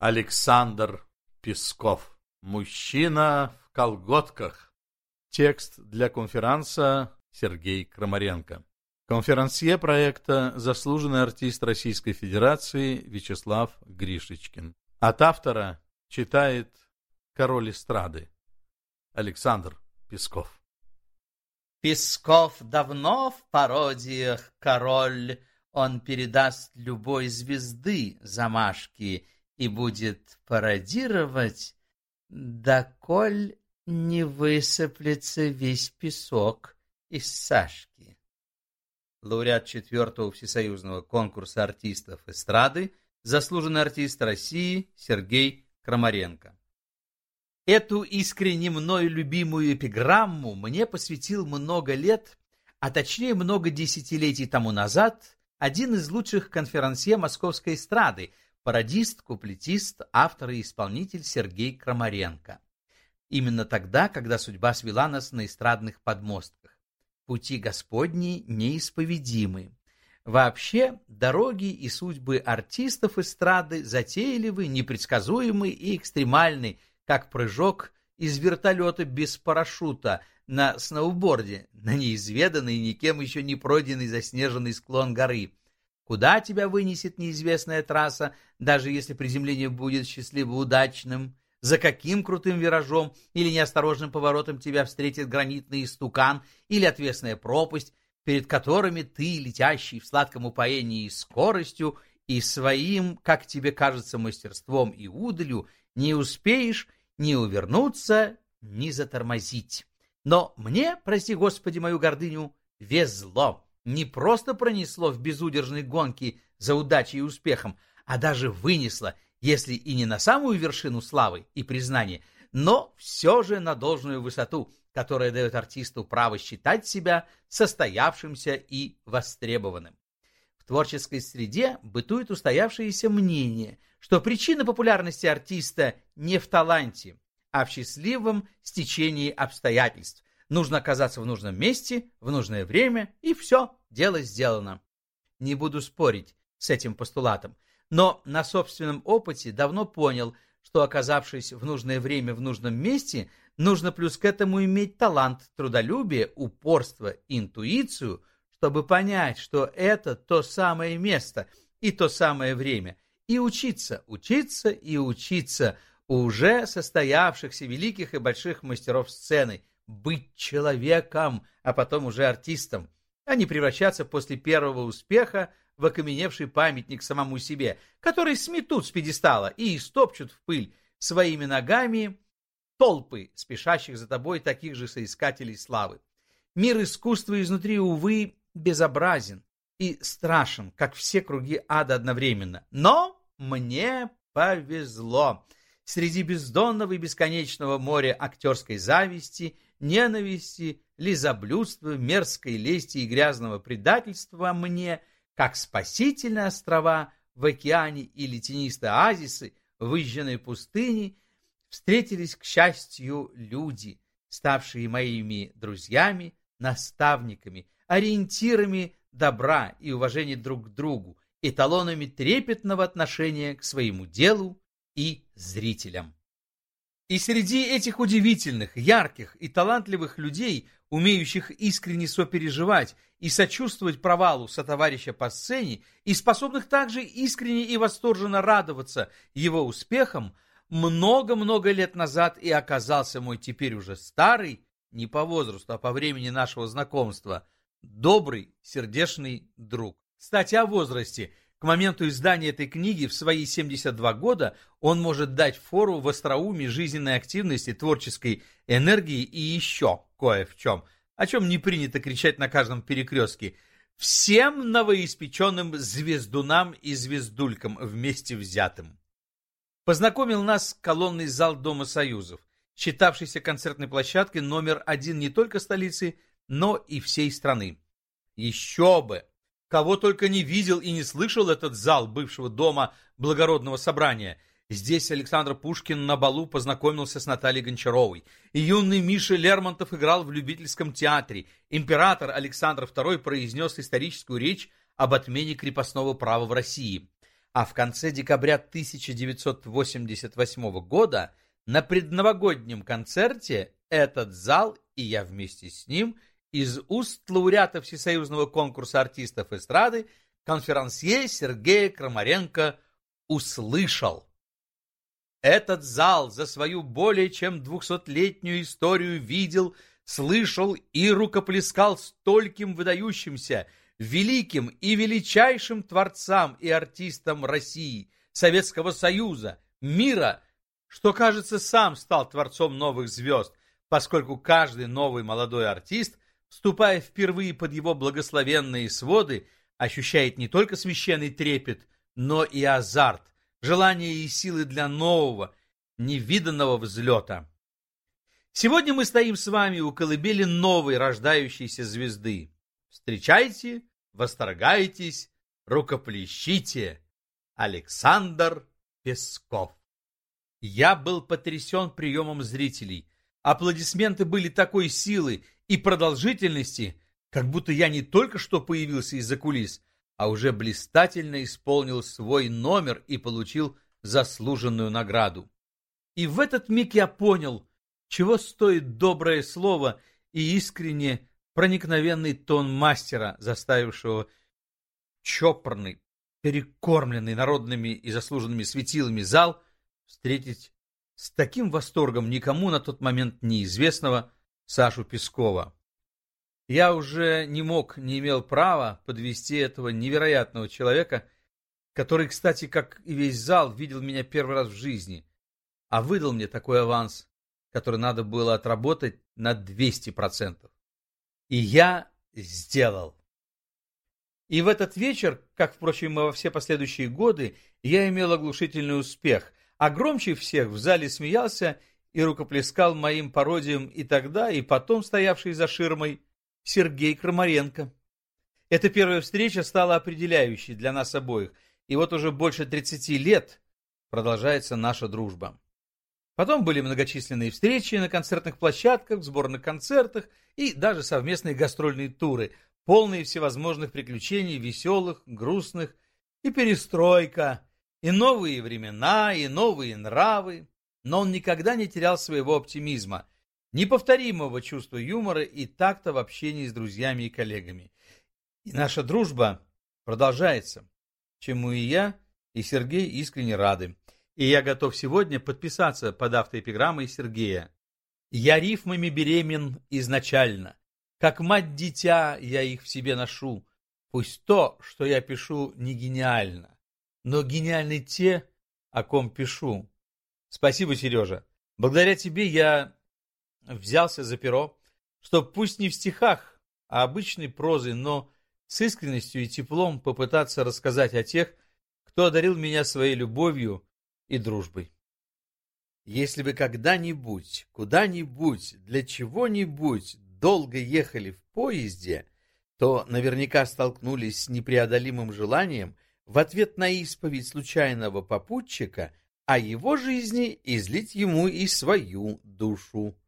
Александр Песков. Мужчина в колготках. Текст для конференса Сергей Крамаренко. Конферансье проекта заслуженный артист Российской Федерации Вячеслав Гришечкин. От автора читает король эстрады Александр Песков. Песков давно в пародиях король, он передаст любой звезды замашки и будет пародировать, доколь не высыплется весь песок из Сашки. Лауреат четвертого всесоюзного конкурса артистов эстрады, заслуженный артист России Сергей Крамаренко. Эту искренне мною любимую эпиграмму мне посвятил много лет, а точнее много десятилетий тому назад, один из лучших конферансье московской эстрады, пародист, куплетист, автор и исполнитель Сергей Крамаренко. Именно тогда, когда судьба свела нас на эстрадных подмостках. Пути Господни неисповедимы. Вообще, дороги и судьбы артистов эстрады затейливы, непредсказуемы и экстремальны, как прыжок из вертолета без парашюта на сноуборде, на неизведанный, никем еще не пройденный заснеженный склон горы. Куда тебя вынесет неизвестная трасса, даже если приземление будет счастливо удачным? За каким крутым виражом или неосторожным поворотом тебя встретит гранитный стукан или отвесная пропасть, перед которыми ты, летящий в сладком упоении скоростью и своим, как тебе кажется, мастерством и удалью, не успеешь ни увернуться, ни затормозить. Но мне, прости Господи, мою гордыню, везло не просто пронесло в безудержной гонке за удачей и успехом, а даже вынесло, если и не на самую вершину славы и признания, но все же на должную высоту, которая дает артисту право считать себя состоявшимся и востребованным. В творческой среде бытует устоявшееся мнение, что причина популярности артиста не в таланте, а в счастливом стечении обстоятельств, Нужно оказаться в нужном месте, в нужное время, и все, дело сделано. Не буду спорить с этим постулатом, но на собственном опыте давно понял, что, оказавшись в нужное время в нужном месте, нужно плюс к этому иметь талант, трудолюбие, упорство, интуицию, чтобы понять, что это то самое место и то самое время, и учиться, учиться и учиться у уже состоявшихся великих и больших мастеров сцены – быть человеком, а потом уже артистом, а не превращаться после первого успеха в окаменевший памятник самому себе, который сметут с пьедестала и истопчут в пыль своими ногами толпы, спешащих за тобой таких же соискателей славы. Мир искусства изнутри, увы, безобразен и страшен, как все круги ада одновременно. Но мне повезло. Среди бездонного и бесконечного моря актерской зависти – ненависти, лизоблюдства, мерзкой лести и грязного предательства мне, как спасительные острова в океане или тенистые оазисы, выжженной пустыни, встретились, к счастью, люди, ставшие моими друзьями, наставниками, ориентирами добра и уважения друг к другу, эталонами трепетного отношения к своему делу и зрителям. И среди этих удивительных, ярких и талантливых людей, умеющих искренне сопереживать и сочувствовать провалу сотоварища по сцене, и способных также искренне и восторженно радоваться его успехам, много-много лет назад и оказался мой теперь уже старый, не по возрасту, а по времени нашего знакомства, добрый, сердечный друг. Кстати, о возрасте. К моменту издания этой книги в свои 72 года он может дать фору в остроумии, жизненной активности, творческой энергии и еще кое в чем, о чем не принято кричать на каждом перекрестке, всем новоиспеченным звездунам и звездулькам вместе взятым. Познакомил нас колонный зал Дома Союзов, считавшийся концертной площадкой номер один не только столицы, но и всей страны. Еще бы! Кого только не видел и не слышал этот зал бывшего дома благородного собрания. Здесь Александр Пушкин на балу познакомился с Натальей Гончаровой. И юный Миша Лермонтов играл в любительском театре. Император Александр II произнес историческую речь об отмене крепостного права в России. а в конце декабря 1988 года на предновогоднем концерте этот зал, и я вместе с ним, из уст лауреата Всесоюзного конкурса артистов эстрады, конферансье Сергея Крамаренко услышал. Этот зал за свою более чем двухсотлетнюю историю видел, слышал и рукоплескал стольким выдающимся, великим и величайшим творцам и артистам России, Советского Союза, мира, что, кажется, сам стал творцом новых звезд, поскольку каждый новый молодой артист, вступая впервые под его благословенные своды, ощущает не только священный трепет, но и азарт, желание и силы для нового, невиданного взлета. Сегодня мы стоим с вами у колыбели новой рождающейся звезды. Встречайте, восторгайтесь, рукоплещите. Александр Песков. Я был потрясен приемом зрителей. Аплодисменты были такой силы и продолжительности, как будто я не только что появился из-за кулис, а уже блистательно исполнил свой номер и получил заслуженную награду. И в этот миг я понял, чего стоит доброе слово и искренне проникновенный тон мастера, заставившего чопорный, перекормленный народными и заслуженными светилами зал встретить с таким восторгом никому на тот момент неизвестного Сашу Пескова. Я уже не мог, не имел права подвести этого невероятного человека, который, кстати, как и весь зал, видел меня первый раз в жизни, а выдал мне такой аванс, который надо было отработать на 200%. И я сделал. И в этот вечер, как, впрочем, и во все последующие годы, я имел оглушительный успех, а громче всех в зале смеялся и рукоплескал моим пародиям и тогда, и потом стоявший за ширмой Сергей Крамаренко. Эта первая встреча стала определяющей для нас обоих, и вот уже больше 30 лет продолжается наша дружба. Потом были многочисленные встречи на концертных площадках, сборных концертах и даже совместные гастрольные туры, полные всевозможных приключений, веселых, грустных, и перестройка, и новые времена, и новые нравы. Но он никогда не терял своего оптимизма – неповторимого чувства юмора и такта в общении с друзьями и коллегами. И наша дружба продолжается, чему и я, и Сергей искренне рады. И я готов сегодня подписаться под автоэпиграммой Сергея. Я рифмами беремен изначально. Как мать-дитя я их в себе ношу. Пусть то, что я пишу, не гениально, но гениальны те, о ком пишу. Спасибо, Сережа. Благодаря тебе я взялся за перо, чтобы пусть не в стихах, а обычной прозой, но с искренностью и теплом попытаться рассказать о тех, кто одарил меня своей любовью и дружбой. Если вы когда-нибудь, куда-нибудь, для чего-нибудь долго ехали в поезде, то наверняка столкнулись с непреодолимым желанием в ответ на исповедь случайного попутчика о его жизни излить ему и свою душу.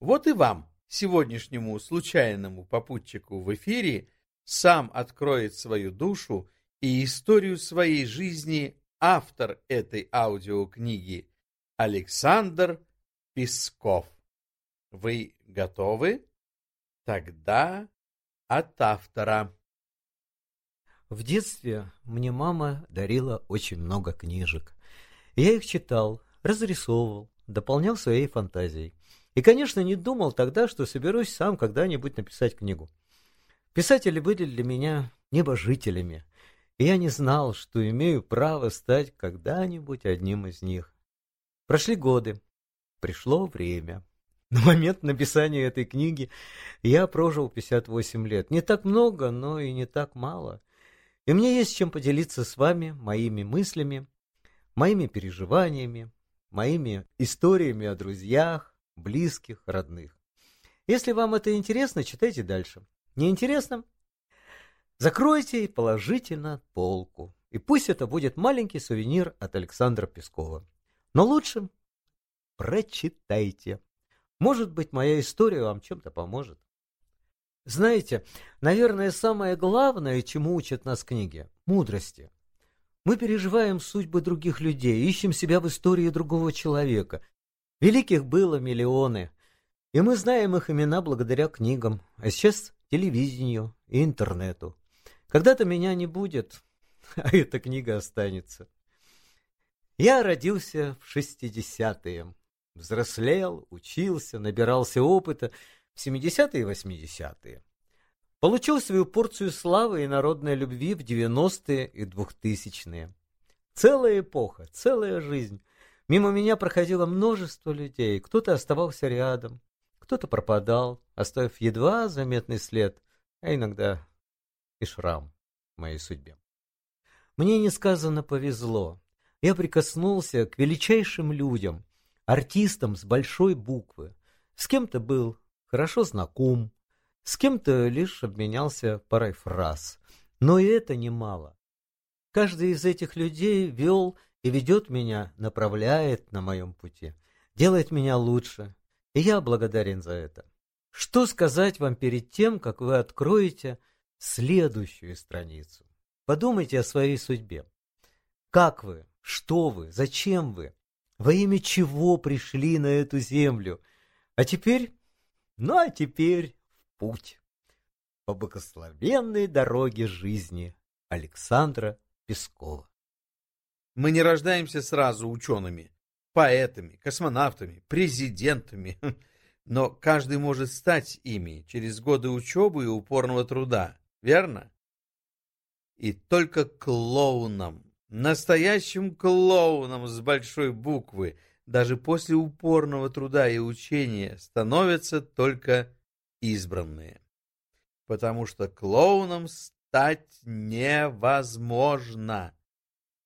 Вот и вам, сегодняшнему случайному попутчику в эфире, сам откроет свою душу и историю своей жизни автор этой аудиокниги Александр Песков. Вы готовы? Тогда от автора. В детстве мне мама дарила очень много книжек. Я их читал, разрисовывал, дополнял своей фантазией. И, конечно, не думал тогда, что соберусь сам когда-нибудь написать книгу. Писатели были для меня небожителями, и я не знал, что имею право стать когда-нибудь одним из них. Прошли годы, пришло время. На момент написания этой книги я прожил 58 лет. Не так много, но и не так мало. И мне есть чем поделиться с вами моими мыслями, моими переживаниями, моими историями о друзьях, близких, родных. Если вам это интересно, читайте дальше. Не интересно? Закройте и положите на полку. И пусть это будет маленький сувенир от Александра Пескова. Но лучше прочитайте. Может быть, моя история вам чем-то поможет. Знаете, наверное, самое главное, чему учат нас книги – мудрости. Мы переживаем судьбы других людей, ищем себя в истории другого человека. Великих было миллионы, и мы знаем их имена благодаря книгам, а сейчас телевидению и интернету. Когда-то меня не будет, а эта книга останется. Я родился в шестидесятые, взрослел, учился, набирался опыта в 70-е и 80-е. Получил свою порцию славы и народной любви в 90-е и 2000-е. Целая эпоха, целая жизнь. Мимо меня проходило множество людей. Кто-то оставался рядом, кто-то пропадал, оставив едва заметный след, а иногда и шрам моей судьбе. Мне несказанно повезло. Я прикоснулся к величайшим людям, артистам с большой буквы. С кем-то был хорошо знаком, с кем-то лишь обменялся парой фраз. Но и это немало. Каждый из этих людей вел и ведет меня, направляет на моем пути, делает меня лучше, и я благодарен за это. Что сказать вам перед тем, как вы откроете следующую страницу? Подумайте о своей судьбе. Как вы? Что вы? Зачем вы? Во имя чего пришли на эту землю? А теперь... Ну, а теперь путь по благословенной дороге жизни Александра Пескова. Мы не рождаемся сразу учеными, поэтами, космонавтами, президентами, но каждый может стать ими через годы учебы и упорного труда, верно? И только клоуном, настоящим клоуном с большой буквы, даже после упорного труда и учения становятся только избранные. Потому что клоуном стать невозможно.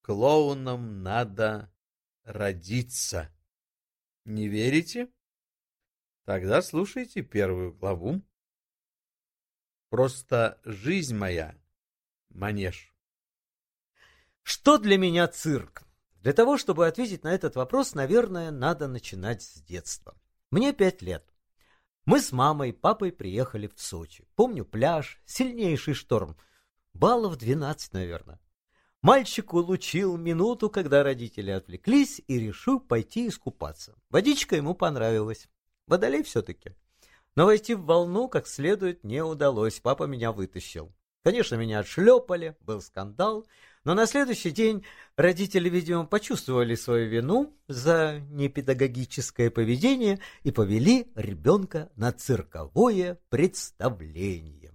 Клоуном надо родиться. Не верите? Тогда слушайте первую главу. Просто жизнь моя — манеж. Что для меня цирк? Для того, чтобы ответить на этот вопрос, наверное, надо начинать с детства. Мне пять лет. Мы с мамой и папой приехали в Сочи. Помню пляж, сильнейший шторм. Баллов 12, наверное. Мальчик улучил минуту, когда родители отвлеклись и решил пойти искупаться. Водичка ему понравилась. Водолей все-таки. Но войти в волну как следует не удалось. Папа меня вытащил. Конечно, меня отшлепали, был скандал. Но на следующий день родители, видимо, почувствовали свою вину за непедагогическое поведение и повели ребенка на цирковое представление.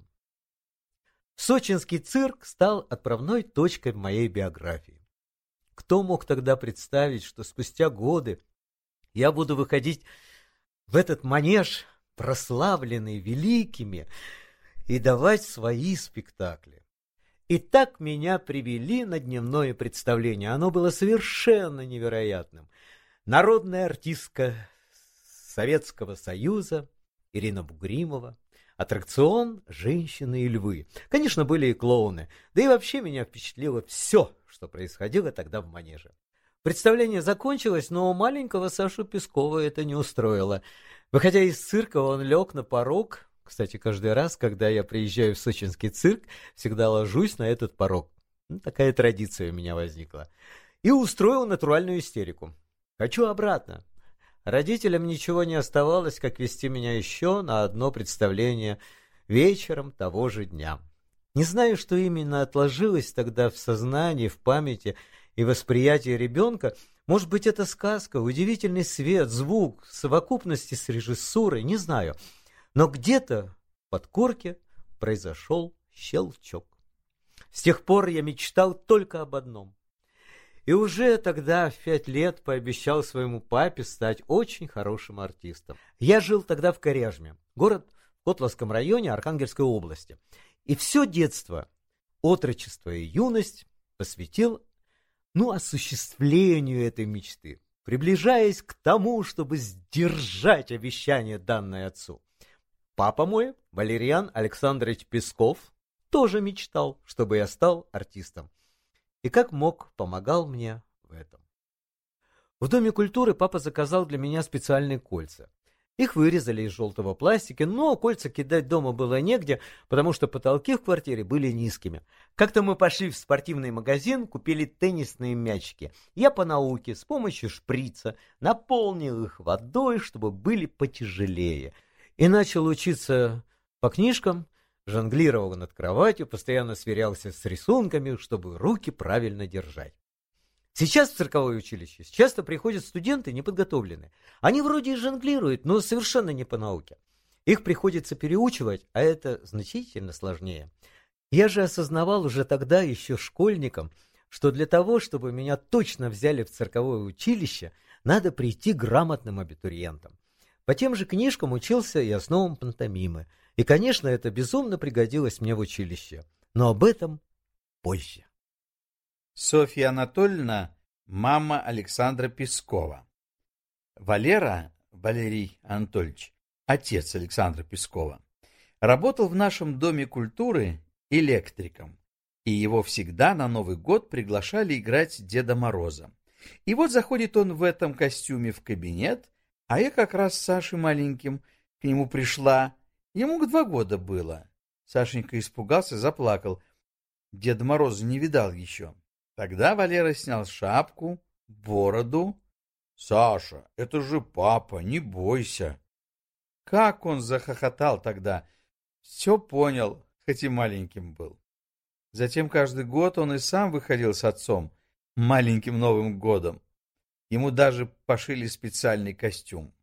Сочинский цирк стал отправной точкой моей биографии. Кто мог тогда представить, что спустя годы я буду выходить в этот манеж, прославленный великими, и давать свои спектакли? И так меня привели на дневное представление. Оно было совершенно невероятным. Народная артистка Советского Союза Ирина Бугримова, аттракцион «Женщины и львы». Конечно, были и клоуны. Да и вообще меня впечатлило все, что происходило тогда в манеже. Представление закончилось, но маленького Сашу Пескова это не устроило. Выходя из цирка, он лег на порог, кстати, каждый раз, когда я приезжаю в сочинский цирк, всегда ложусь на этот порог. Ну, такая традиция у меня возникла. И устроил натуральную истерику. Хочу обратно. Родителям ничего не оставалось, как вести меня еще на одно представление вечером того же дня. Не знаю, что именно отложилось тогда в сознании, в памяти и восприятии ребенка. Может быть, это сказка, удивительный свет, звук, совокупности с режиссурой, не знаю. Но где-то под корке произошел щелчок. С тех пор я мечтал только об одном. И уже тогда, в пять лет, пообещал своему папе стать очень хорошим артистом. Я жил тогда в Коряжме, город в Котловском районе Архангельской области. И все детство, отрочество и юность посвятил, ну, осуществлению этой мечты, приближаясь к тому, чтобы сдержать обещание, данное отцу. Папа мой, Валериан Александрович Песков, тоже мечтал, чтобы я стал артистом. И как мог, помогал мне в этом. В Доме культуры папа заказал для меня специальные кольца. Их вырезали из желтого пластика, но кольца кидать дома было негде, потому что потолки в квартире были низкими. Как-то мы пошли в спортивный магазин, купили теннисные мячики. Я по науке с помощью шприца наполнил их водой, чтобы были потяжелее. И начал учиться по книжкам, жонглировал над кроватью, постоянно сверялся с рисунками, чтобы руки правильно держать. Сейчас в цирковое училище часто приходят студенты неподготовленные. Они вроде и жонглируют, но совершенно не по науке. Их приходится переучивать, а это значительно сложнее. Я же осознавал уже тогда, еще школьником, что для того, чтобы меня точно взяли в цирковое училище, надо прийти грамотным абитуриентом. По тем же книжкам учился и основам пантомимы. И, конечно, это безумно пригодилось мне в училище. Но об этом позже. Софья Анатольевна – мама Александра Пескова. Валера, Валерий Анатольевич, отец Александра Пескова, работал в нашем Доме культуры электриком, и его всегда на Новый год приглашали играть Деда Мороза. И вот заходит он в этом костюме в кабинет, а я как раз с Сашей маленьким к нему пришла. Ему два года было. Сашенька испугался, заплакал. Деда Мороза не видал еще. Тогда Валера снял шапку, бороду. «Саша, это же папа, не бойся!» Как он захохотал тогда! Все понял, хоть и маленьким был. Затем каждый год он и сам выходил с отцом, маленьким Новым годом. Ему даже пошили специальный костюм.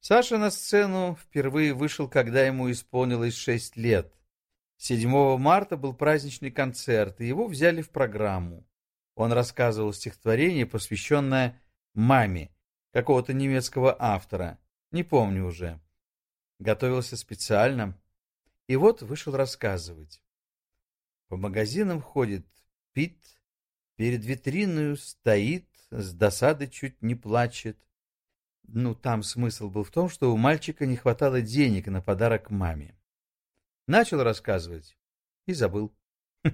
Саша на сцену впервые вышел, когда ему исполнилось шесть лет. 7 марта был праздничный концерт, и его взяли в программу. Он рассказывал стихотворение, посвященное маме какого-то немецкого автора, не помню уже. Готовился специально, и вот вышел рассказывать. По магазинам ходит Пит, перед витриной стоит, с досады чуть не плачет. Ну, там смысл был в том, что у мальчика не хватало денег на подарок маме. Начал рассказывать и забыл.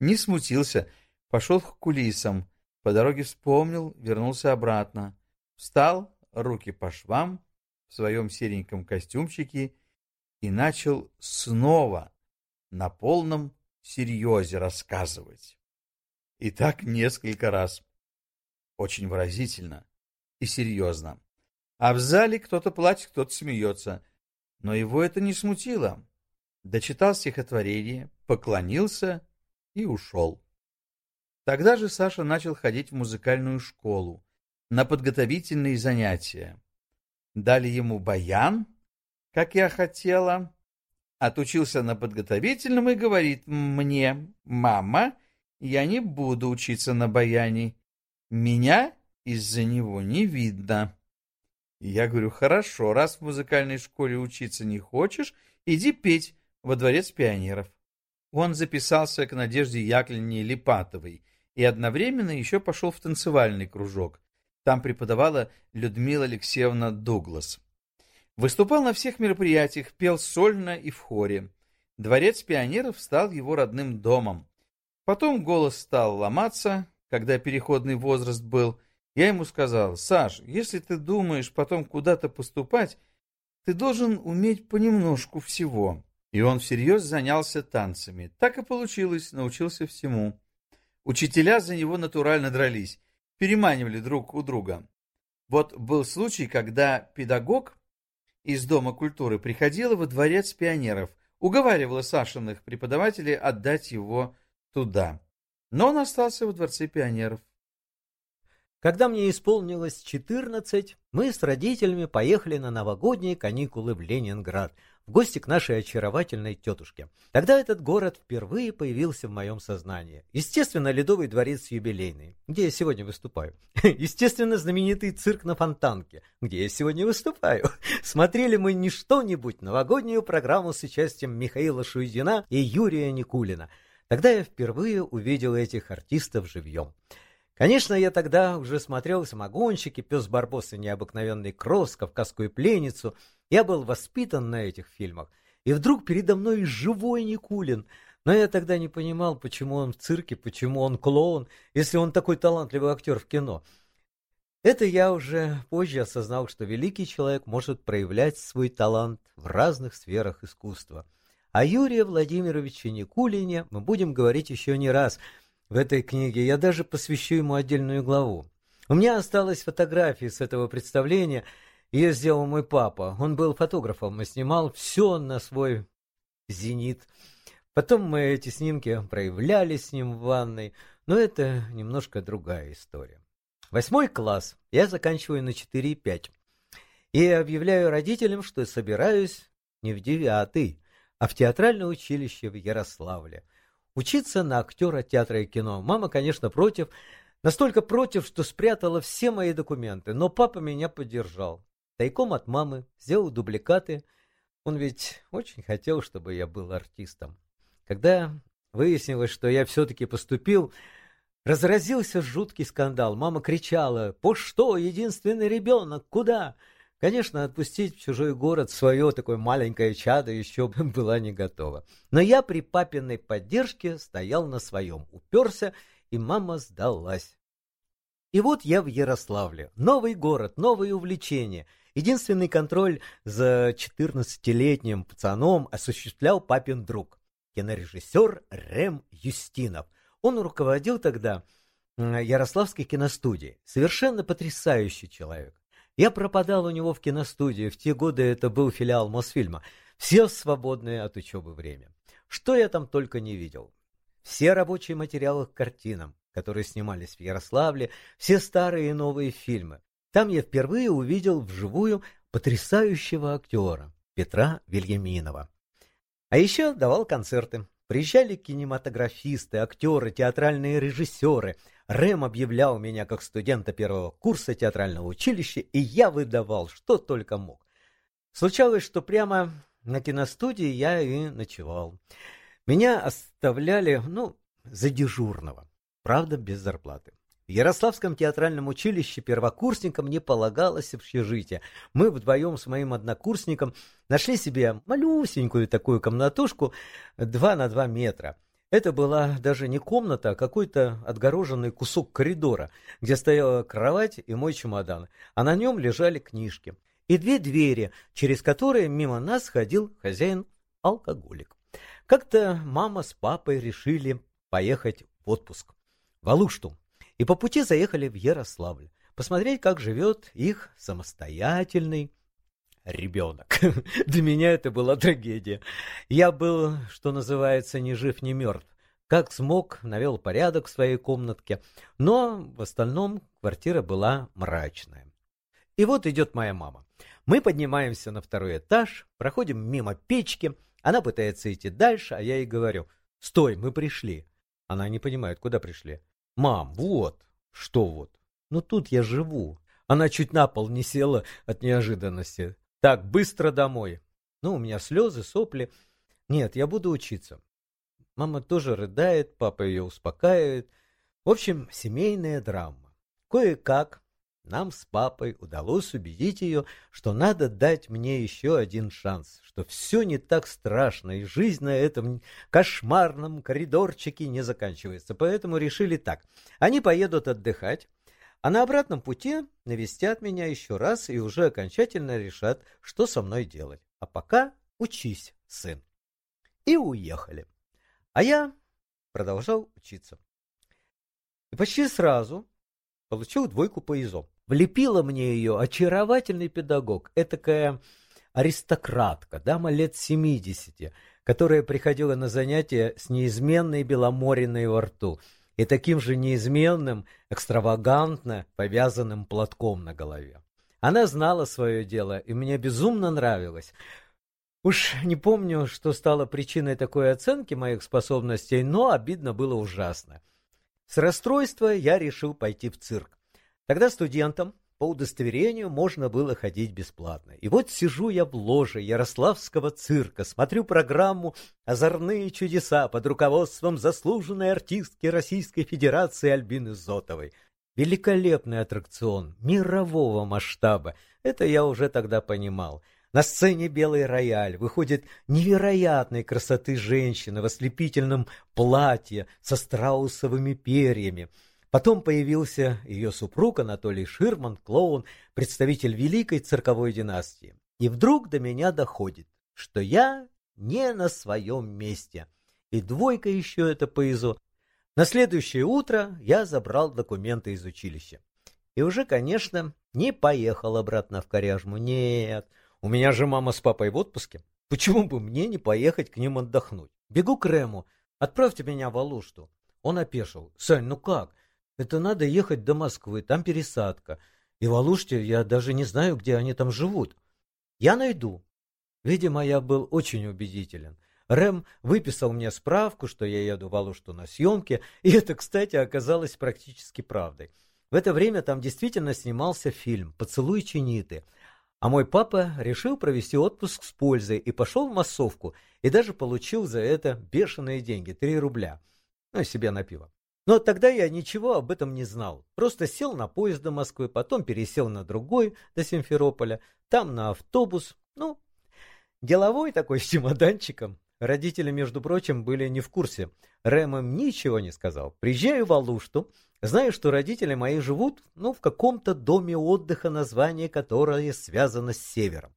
Не смутился, пошел к кулисам. По дороге вспомнил, вернулся обратно. Встал, руки по швам, в своем сереньком костюмчике и начал снова на полном серьезе рассказывать. И так несколько раз. Очень выразительно и серьезно. А в зале кто-то плачет, кто-то смеется. Но его это не смутило дочитал стихотворение, поклонился и ушел. Тогда же Саша начал ходить в музыкальную школу, на подготовительные занятия. Дали ему баян, как я хотела, отучился на подготовительном и говорит мне, «Мама, я не буду учиться на баяне, меня из-за него не видно». Я говорю, «Хорошо, раз в музыкальной школе учиться не хочешь, иди петь, во дворец пионеров. Он записался к Надежде Яковлевне Липатовой и одновременно еще пошел в танцевальный кружок. Там преподавала Людмила Алексеевна Дуглас. Выступал на всех мероприятиях, пел сольно и в хоре. Дворец пионеров стал его родным домом. Потом голос стал ломаться, когда переходный возраст был. Я ему сказал, «Саш, если ты думаешь потом куда-то поступать, ты должен уметь понемножку всего». И он всерьез занялся танцами. Так и получилось, научился всему. Учителя за него натурально дрались, переманивали друг у друга. Вот был случай, когда педагог из Дома культуры приходила во дворец пионеров, уговаривала Сашиных преподавателей отдать его туда. Но он остался во дворце пионеров. Когда мне исполнилось 14, мы с родителями поехали на новогодние каникулы в Ленинград – в гости к нашей очаровательной тетушке. Тогда этот город впервые появился в моем сознании. Естественно, Ледовый дворец юбилейный, где я сегодня выступаю. Естественно, знаменитый цирк на Фонтанке, где я сегодня выступаю. Смотрели мы не что-нибудь, новогоднюю программу с участием Михаила Шуйдина и Юрия Никулина. Тогда я впервые увидел этих артистов живьем. Конечно, я тогда уже смотрел «Самогонщики», «Пес Барбос» и «Необыкновенный кросс», «Кавказскую пленницу». Я был воспитан на этих фильмах. И вдруг передо мной живой Никулин. Но я тогда не понимал, почему он в цирке, почему он клоун, если он такой талантливый актер в кино. Это я уже позже осознал, что великий человек может проявлять свой талант в разных сферах искусства. О Юрии Владимировиче Никулине мы будем говорить еще не раз. В этой книге я даже посвящу ему отдельную главу. У меня осталась фотография с этого представления. Ее сделал мой папа. Он был фотографом и снимал все на свой «Зенит». Потом мы эти снимки проявляли с ним в ванной, но это немножко другая история. Восьмой класс. Я заканчиваю на 4,5. И объявляю родителям, что собираюсь не в девятый, а в театральное училище в Ярославле. Учиться на актера театра и кино. Мама, конечно, против. Настолько против, что спрятала все мои документы. Но папа меня поддержал. Тайком от мамы сделал дубликаты. Он ведь очень хотел, чтобы я был артистом. Когда выяснилось, что я все-таки поступил, разразился жуткий скандал. Мама кричала «По что? Единственный ребенок? Куда?» Конечно, отпустить в чужой город свое такое маленькое чадо еще была не готова. Но я при папиной поддержке стоял на своем, уперся, и мама сдалась. И вот я в Ярославле. Новый город, новые увлечения. Единственный контроль за 14-летним пацаном осуществлял папин друг кинорежиссер Рэм Юстинов. Он руководил тогда Ярославской киностудией. Совершенно потрясающий человек. Я пропадал у него в киностудии. В те годы это был филиал Мосфильма. Все свободное от учебы время. Что я там только не видел. Все рабочие материалы к картинам, которые снимались в Ярославле, все старые и новые фильмы. Там я впервые увидел вживую потрясающего актера Петра Вильяминова. А еще давал концерты. Приезжали кинематографисты, актеры, театральные режиссеры. Рэм объявлял меня как студента первого курса театрального училища, и я выдавал, что только мог. Случалось, что прямо на киностудии я и ночевал. Меня оставляли, ну, за дежурного, правда, без зарплаты. В Ярославском театральном училище первокурсникам не полагалось общежитие. Мы вдвоем с моим однокурсником нашли себе малюсенькую такую комнатушку 2 на 2 метра. Это была даже не комната, а какой-то отгороженный кусок коридора, где стояла кровать и мой чемодан, а на нем лежали книжки. И две двери, через которые мимо нас ходил хозяин-алкоголик. Как-то мама с папой решили поехать в отпуск. В Алушту, и по пути заехали в Ярославль, посмотреть, как живет их самостоятельный ребенок. Для меня это была трагедия. Я был, что называется, ни жив, ни мертв. Как смог, навел порядок в своей комнатке, но в остальном квартира была мрачная. И вот идет моя мама. Мы поднимаемся на второй этаж, проходим мимо печки, она пытается идти дальше, а я ей говорю, «Стой, мы пришли». Она не понимает, куда пришли. Мам, вот. Что вот? Ну тут я живу. Она чуть на пол не села от неожиданности. Так, быстро домой. Ну, у меня слезы, сопли. Нет, я буду учиться. Мама тоже рыдает, папа ее успокаивает. В общем, семейная драма. Кое-как нам с папой удалось убедить ее, что надо дать мне еще один шанс, что все не так страшно, и жизнь на этом кошмарном коридорчике не заканчивается. Поэтому решили так. Они поедут отдыхать, а на обратном пути навестят меня еще раз и уже окончательно решат, что со мной делать. А пока учись, сын. И уехали. А я продолжал учиться. И почти сразу получил двойку по ИЗО. Влепила мне ее очаровательный педагог, этакая аристократка, дама лет семидесяти, которая приходила на занятия с неизменной беломориной во рту и таким же неизменным, экстравагантно повязанным платком на голове. Она знала свое дело, и мне безумно нравилось. Уж не помню, что стало причиной такой оценки моих способностей, но обидно было ужасно. С расстройства я решил пойти в цирк. Тогда студентам по удостоверению можно было ходить бесплатно. И вот сижу я в ложе Ярославского цирка, смотрю программу «Озорные чудеса» под руководством заслуженной артистки Российской Федерации Альбины Зотовой. Великолепный аттракцион мирового масштаба. Это я уже тогда понимал. На сцене белый рояль выходит невероятной красоты женщина в ослепительном платье со страусовыми перьями. Потом появился ее супруг Анатолий Ширман, клоун, представитель великой цирковой династии. И вдруг до меня доходит, что я не на своем месте. И двойка еще это по ИЗО. На следующее утро я забрал документы из училища. И уже, конечно, не поехал обратно в Коряжму. Нет, у меня же мама с папой в отпуске. Почему бы мне не поехать к ним отдохнуть? Бегу к Рему. Отправьте меня в Алушту. Он опешил. Сань, ну как? Это надо ехать до Москвы, там пересадка. И в Алуште я даже не знаю, где они там живут. Я найду. Видимо, я был очень убедителен. Рэм выписал мне справку, что я еду в Алушту на съемки, и это, кстати, оказалось практически правдой. В это время там действительно снимался фильм «Поцелуй чиниты», а мой папа решил провести отпуск с пользой и пошел в массовку, и даже получил за это бешеные деньги, 3 рубля, ну, себе на пиво. Но тогда я ничего об этом не знал. Просто сел на поезд до Москвы, потом пересел на другой до Симферополя, там на автобус. Ну, деловой такой с чемоданчиком. Родители, между прочим, были не в курсе. Рэм им ничего не сказал. Приезжаю в Алушту, знаю, что родители мои живут, ну, в каком-то доме отдыха, название которое связано с севером.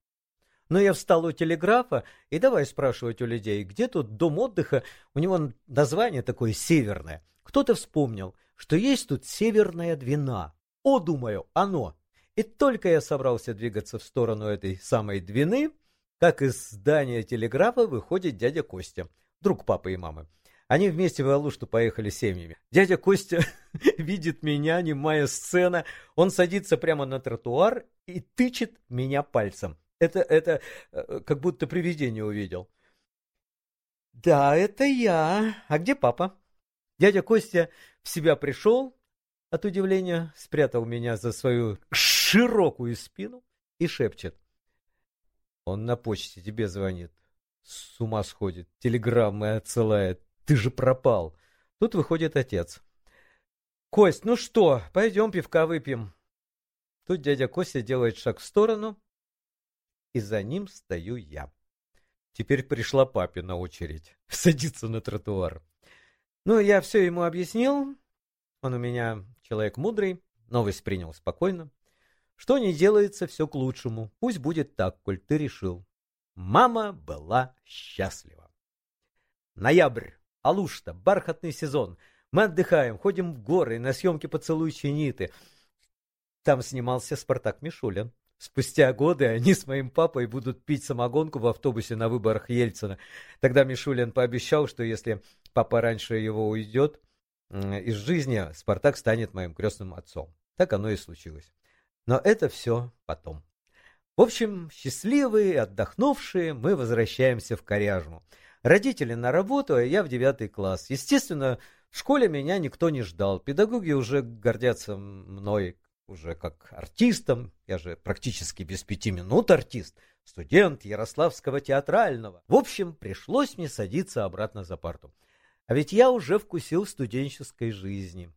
Но я встал у телеграфа и давай спрашивать у людей, где тут дом отдыха, у него название такое северное. Кто-то вспомнил, что есть тут северная Двина. О, думаю, оно. И только я собрался двигаться в сторону этой самой Двины, как из здания телеграфа выходит дядя Костя, друг папы и мамы. Они вместе в Алушту поехали семьями. Дядя Костя видит меня, немая сцена. Он садится прямо на тротуар и тычет меня пальцем. Это, это э, как будто привидение увидел. Да, это я. А где папа? Дядя Костя в себя пришел, от удивления спрятал меня за свою широкую спину и шепчет. Он на почте тебе звонит. С ума сходит, телеграммы отсылает. Ты же пропал. Тут выходит отец. Кость, ну что, пойдем пивка выпьем. Тут дядя Костя делает шаг в сторону, и за ним стою я. Теперь пришла папе на очередь садиться на тротуар. Ну, я все ему объяснил. Он у меня человек мудрый, новость принял спокойно. Что не делается, все к лучшему. Пусть будет так, коль ты решил. Мама была счастлива. Ноябрь. Алушта. Бархатный сезон. Мы отдыхаем, ходим в горы, на съемки «Поцелуй Чиниты». Там снимался Спартак Мишулин. Спустя годы они с моим папой будут пить самогонку в автобусе на выборах Ельцина. Тогда Мишулин пообещал, что если папа раньше его уйдет из жизни, Спартак станет моим крестным отцом. Так оно и случилось. Но это все потом. В общем, счастливые, отдохнувшие, мы возвращаемся в Коряжму. Родители на работу, а я в девятый класс. Естественно, в школе меня никто не ждал. Педагоги уже гордятся мной уже как артистом, я же практически без пяти минут артист, студент Ярославского театрального. В общем, пришлось мне садиться обратно за парту. А ведь я уже вкусил студенческой жизни.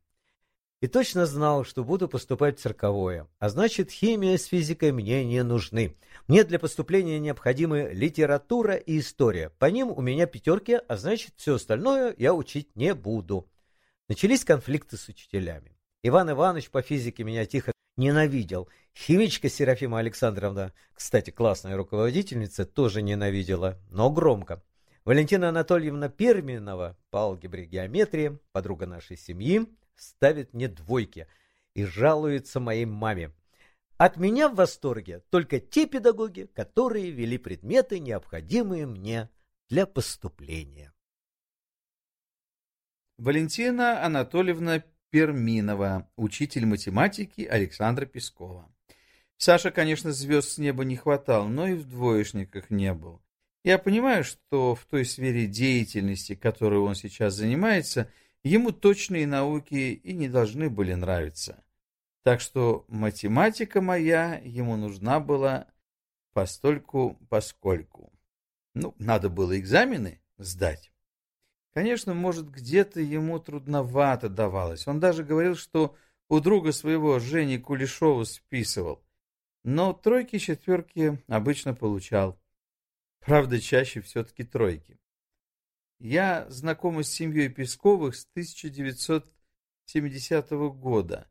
И точно знал, что буду поступать в цирковое. А значит, химия с физикой мне не нужны. Мне для поступления необходимы литература и история. По ним у меня пятерки, а значит, все остальное я учить не буду. Начались конфликты с учителями. Иван Иванович по физике меня тихо ненавидел. Химичка Серафима Александровна, кстати, классная руководительница, тоже ненавидела, но громко. Валентина Анатольевна Перминова по алгебре геометрии, подруга нашей семьи, ставит мне двойки и жалуется моей маме. От меня в восторге только те педагоги, которые вели предметы, необходимые мне для поступления. Валентина Анатольевна Перминова, учитель математики Александра Пескова. Саша, конечно, звезд с неба не хватал, но и в двоечниках не был. Я понимаю, что в той сфере деятельности, которой он сейчас занимается, ему точные науки и не должны были нравиться. Так что математика моя ему нужна была постольку поскольку. Ну, надо было экзамены сдать. Конечно, может, где-то ему трудновато давалось. Он даже говорил, что у друга своего Жени Кулешова списывал. Но тройки четверки обычно получал. Правда, чаще все-таки тройки. Я знакома с семьей Песковых с 1900 70-го года.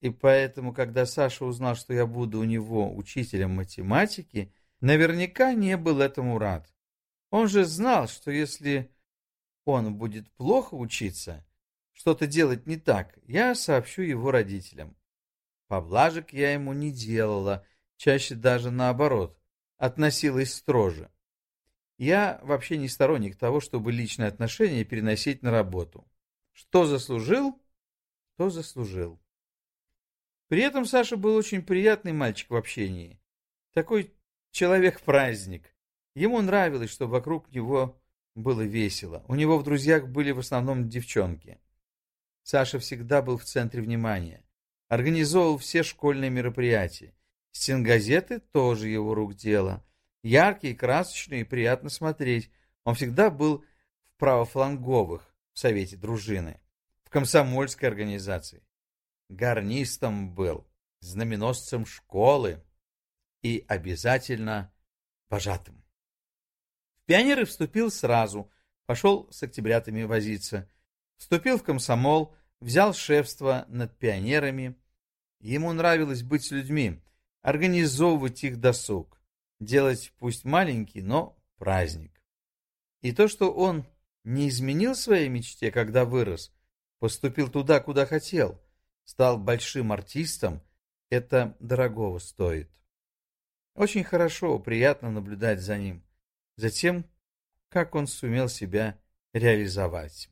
И поэтому, когда Саша узнал, что я буду у него учителем математики, наверняка не был этому рад. Он же знал, что если он будет плохо учиться, что-то делать не так, я сообщу его родителям. Поблажек я ему не делала, чаще даже наоборот, относилась строже. Я вообще не сторонник того, чтобы личные отношения переносить на работу. Что заслужил, то заслужил. При этом Саша был очень приятный мальчик в общении. Такой человек-праздник. Ему нравилось, что вокруг него было весело. У него в друзьях были в основном девчонки. Саша всегда был в центре внимания. Организовывал все школьные мероприятия. Стенгазеты тоже его рук дело. Яркие, красочные и приятно смотреть. Он всегда был в правофланговых в совете дружины, в комсомольской организации. Гарнистом был, знаменосцем школы и обязательно вожатым. В пионеры вступил сразу, пошел с октябрятами возиться. Вступил в комсомол, взял шефство над пионерами. Ему нравилось быть с людьми, организовывать их досуг, делать пусть маленький, но праздник. И то, что он не изменил своей мечте, когда вырос, поступил туда, куда хотел, стал большим артистом, это дорогого стоит. Очень хорошо, приятно наблюдать за ним, за тем, как он сумел себя реализовать.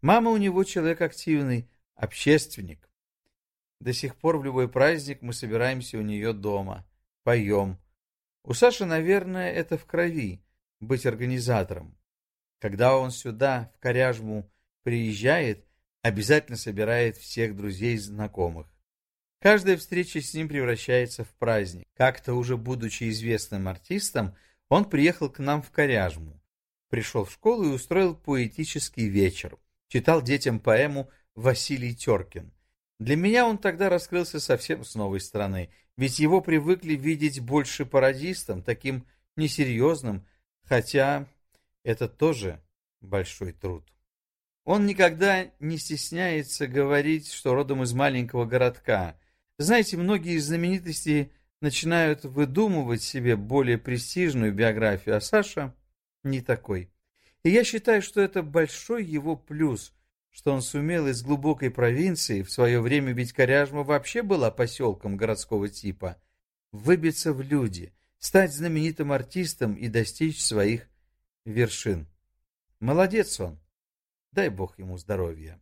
Мама у него человек активный, общественник. До сих пор в любой праздник мы собираемся у нее дома, поем. У Саши, наверное, это в крови, быть организатором. Когда он сюда, в Коряжму, приезжает, обязательно собирает всех друзей и знакомых. Каждая встреча с ним превращается в праздник. Как-то уже будучи известным артистом, он приехал к нам в Коряжму. Пришел в школу и устроил поэтический вечер. Читал детям поэму «Василий Теркин». Для меня он тогда раскрылся совсем с новой стороны, ведь его привыкли видеть больше пародистом, таким несерьезным, хотя это тоже большой труд. Он никогда не стесняется говорить, что родом из маленького городка. Знаете, многие знаменитости начинают выдумывать себе более престижную биографию, а Саша не такой. И я считаю, что это большой его плюс, что он сумел из глубокой провинции, в свое время ведь Коряжма вообще была поселком городского типа, выбиться в люди, стать знаменитым артистом и достичь своих вершин. Молодец он. Дай бог ему здоровья.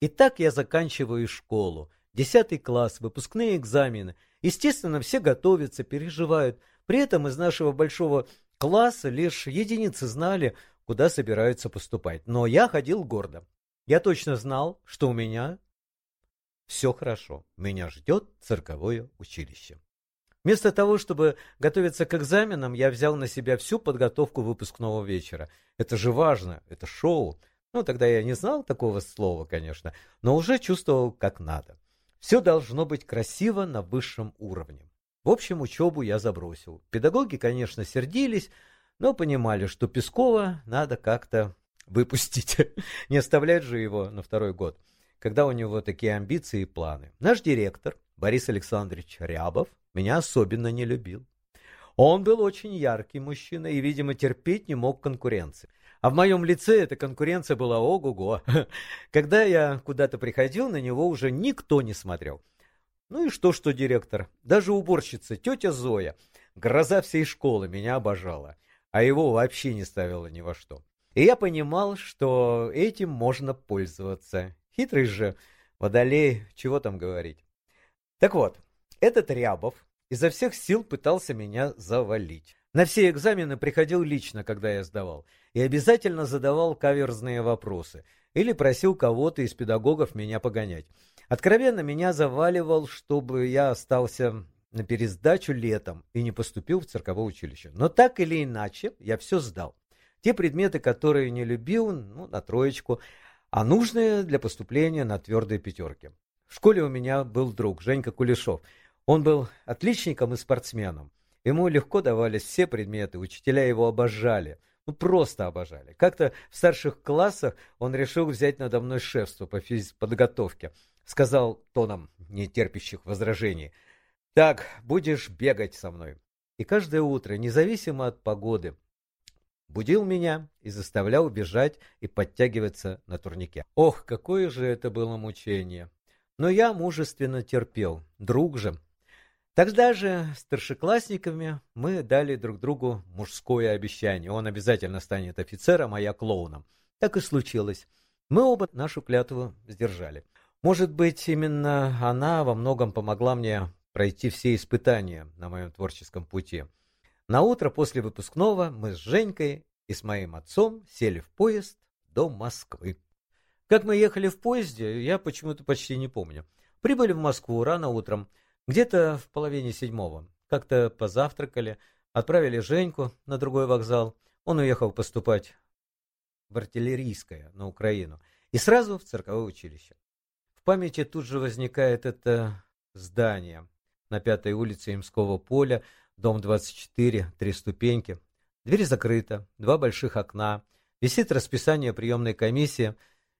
Итак, я заканчиваю школу. Десятый класс, выпускные экзамены. Естественно, все готовятся, переживают. При этом из нашего большого класса лишь единицы знали, куда собираются поступать. Но я ходил гордо. Я точно знал, что у меня все хорошо. Меня ждет цирковое училище. Вместо того, чтобы готовиться к экзаменам, я взял на себя всю подготовку выпускного вечера. Это же важно, это шоу. Ну, тогда я не знал такого слова, конечно, но уже чувствовал, как надо. Все должно быть красиво на высшем уровне. В общем, учебу я забросил. Педагоги, конечно, сердились, но понимали, что Пескова надо как-то выпустить. Не оставлять же его на второй год, когда у него такие амбиции и планы. Наш директор, Борис Александрович Рябов, меня особенно не любил. Он был очень яркий мужчина и, видимо, терпеть не мог конкуренции. А в моем лице эта конкуренция была ого-го. Когда я куда-то приходил, на него уже никто не смотрел. Ну и что, что директор? Даже уборщица, тетя Зоя, гроза всей школы, меня обожала а его вообще не ставило ни во что. И я понимал, что этим можно пользоваться. Хитрый же водолей, чего там говорить. Так вот, этот Рябов изо всех сил пытался меня завалить. На все экзамены приходил лично, когда я сдавал, и обязательно задавал каверзные вопросы или просил кого-то из педагогов меня погонять. Откровенно меня заваливал, чтобы я остался на пересдачу летом и не поступил в цирковое училище. Но так или иначе, я все сдал. Те предметы, которые не любил, ну, на троечку, а нужные для поступления на твердые пятерки. В школе у меня был друг, Женька Кулешов. Он был отличником и спортсменом. Ему легко давались все предметы, учителя его обожали. Ну, просто обожали. Как-то в старших классах он решил взять надо мной шефство по физподготовке. Сказал тоном нетерпящих возражений. «Так, будешь бегать со мной». И каждое утро, независимо от погоды, будил меня и заставлял бежать и подтягиваться на турнике. Ох, какое же это было мучение! Но я мужественно терпел. Друг же, Тогда же старшеклассниками мы дали друг другу мужское обещание. Он обязательно станет офицером, а я клоуном. Так и случилось. Мы оба нашу клятву сдержали. Может быть, именно она во многом помогла мне пройти все испытания на моем творческом пути. На утро после выпускного мы с Женькой и с моим отцом сели в поезд до Москвы. Как мы ехали в поезде, я почему-то почти не помню. Прибыли в Москву рано утром. Где-то в половине седьмого. Как-то позавтракали, отправили Женьку на другой вокзал. Он уехал поступать в артиллерийское на Украину. И сразу в цирковое училище. В памяти тут же возникает это здание на пятой улице Имского поля, дом 24, три ступеньки. Дверь закрыта, два больших окна, висит расписание приемной комиссии,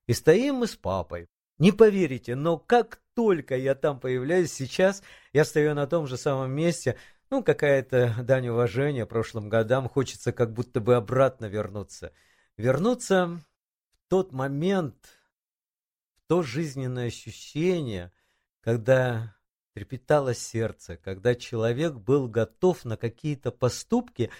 и стоим мы с папой. Не поверите, но как только я там появляюсь сейчас, я стою на том же самом месте, ну, какая-то дань уважения прошлым годам, хочется как будто бы обратно вернуться. Вернуться в тот момент, в то жизненное ощущение, когда трепетало сердце, когда человек был готов на какие-то поступки,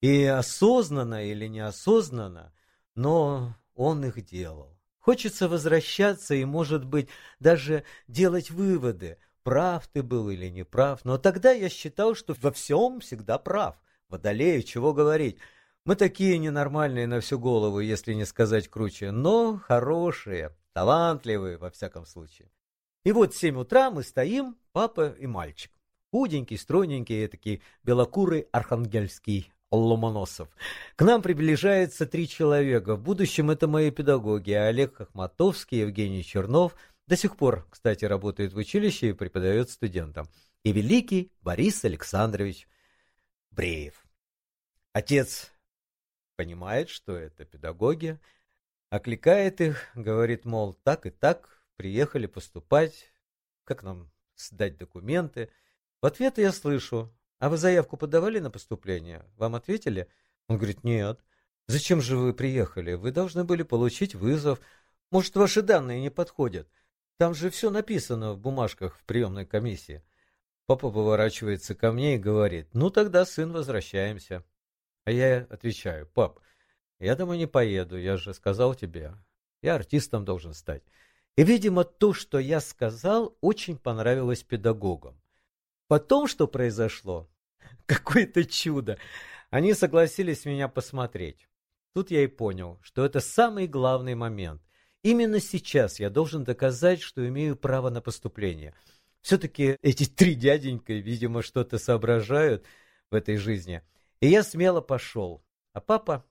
и осознанно или неосознанно, но он их делал. Хочется возвращаться и, может быть, даже делать выводы, прав ты был или не прав. Но тогда я считал, что во всем всегда прав. Водолею, чего говорить. Мы такие ненормальные на всю голову, если не сказать круче, но хорошие, талантливые, во всяком случае. И вот в семь утра мы стоим, папа и мальчик. Худенький, стройненький, такой белокурый архангельский Ломоносов. К нам приближается три человека. В будущем это мои педагоги. Олег Хохматовский, Евгений Чернов. До сих пор, кстати, работает в училище и преподает студентам. И великий Борис Александрович Бреев. Отец понимает, что это педагоги, окликает их, говорит, мол, так и так, приехали поступать, как нам сдать документы. В ответ я слышу, а вы заявку подавали на поступление? Вам ответили? Он говорит, нет. Зачем же вы приехали? Вы должны были получить вызов. Может, ваши данные не подходят? Там же все написано в бумажках в приемной комиссии. Папа поворачивается ко мне и говорит, ну тогда, сын, возвращаемся. А я отвечаю, пап, я домой не поеду, я же сказал тебе, я артистом должен стать. И, видимо, то, что я сказал, очень понравилось педагогам. Потом что произошло? Какое-то чудо. Они согласились меня посмотреть. Тут я и понял, что это самый главный момент. Именно сейчас я должен доказать, что имею право на поступление. Все-таки эти три дяденька, видимо, что-то соображают в этой жизни. И я смело пошел. А папа?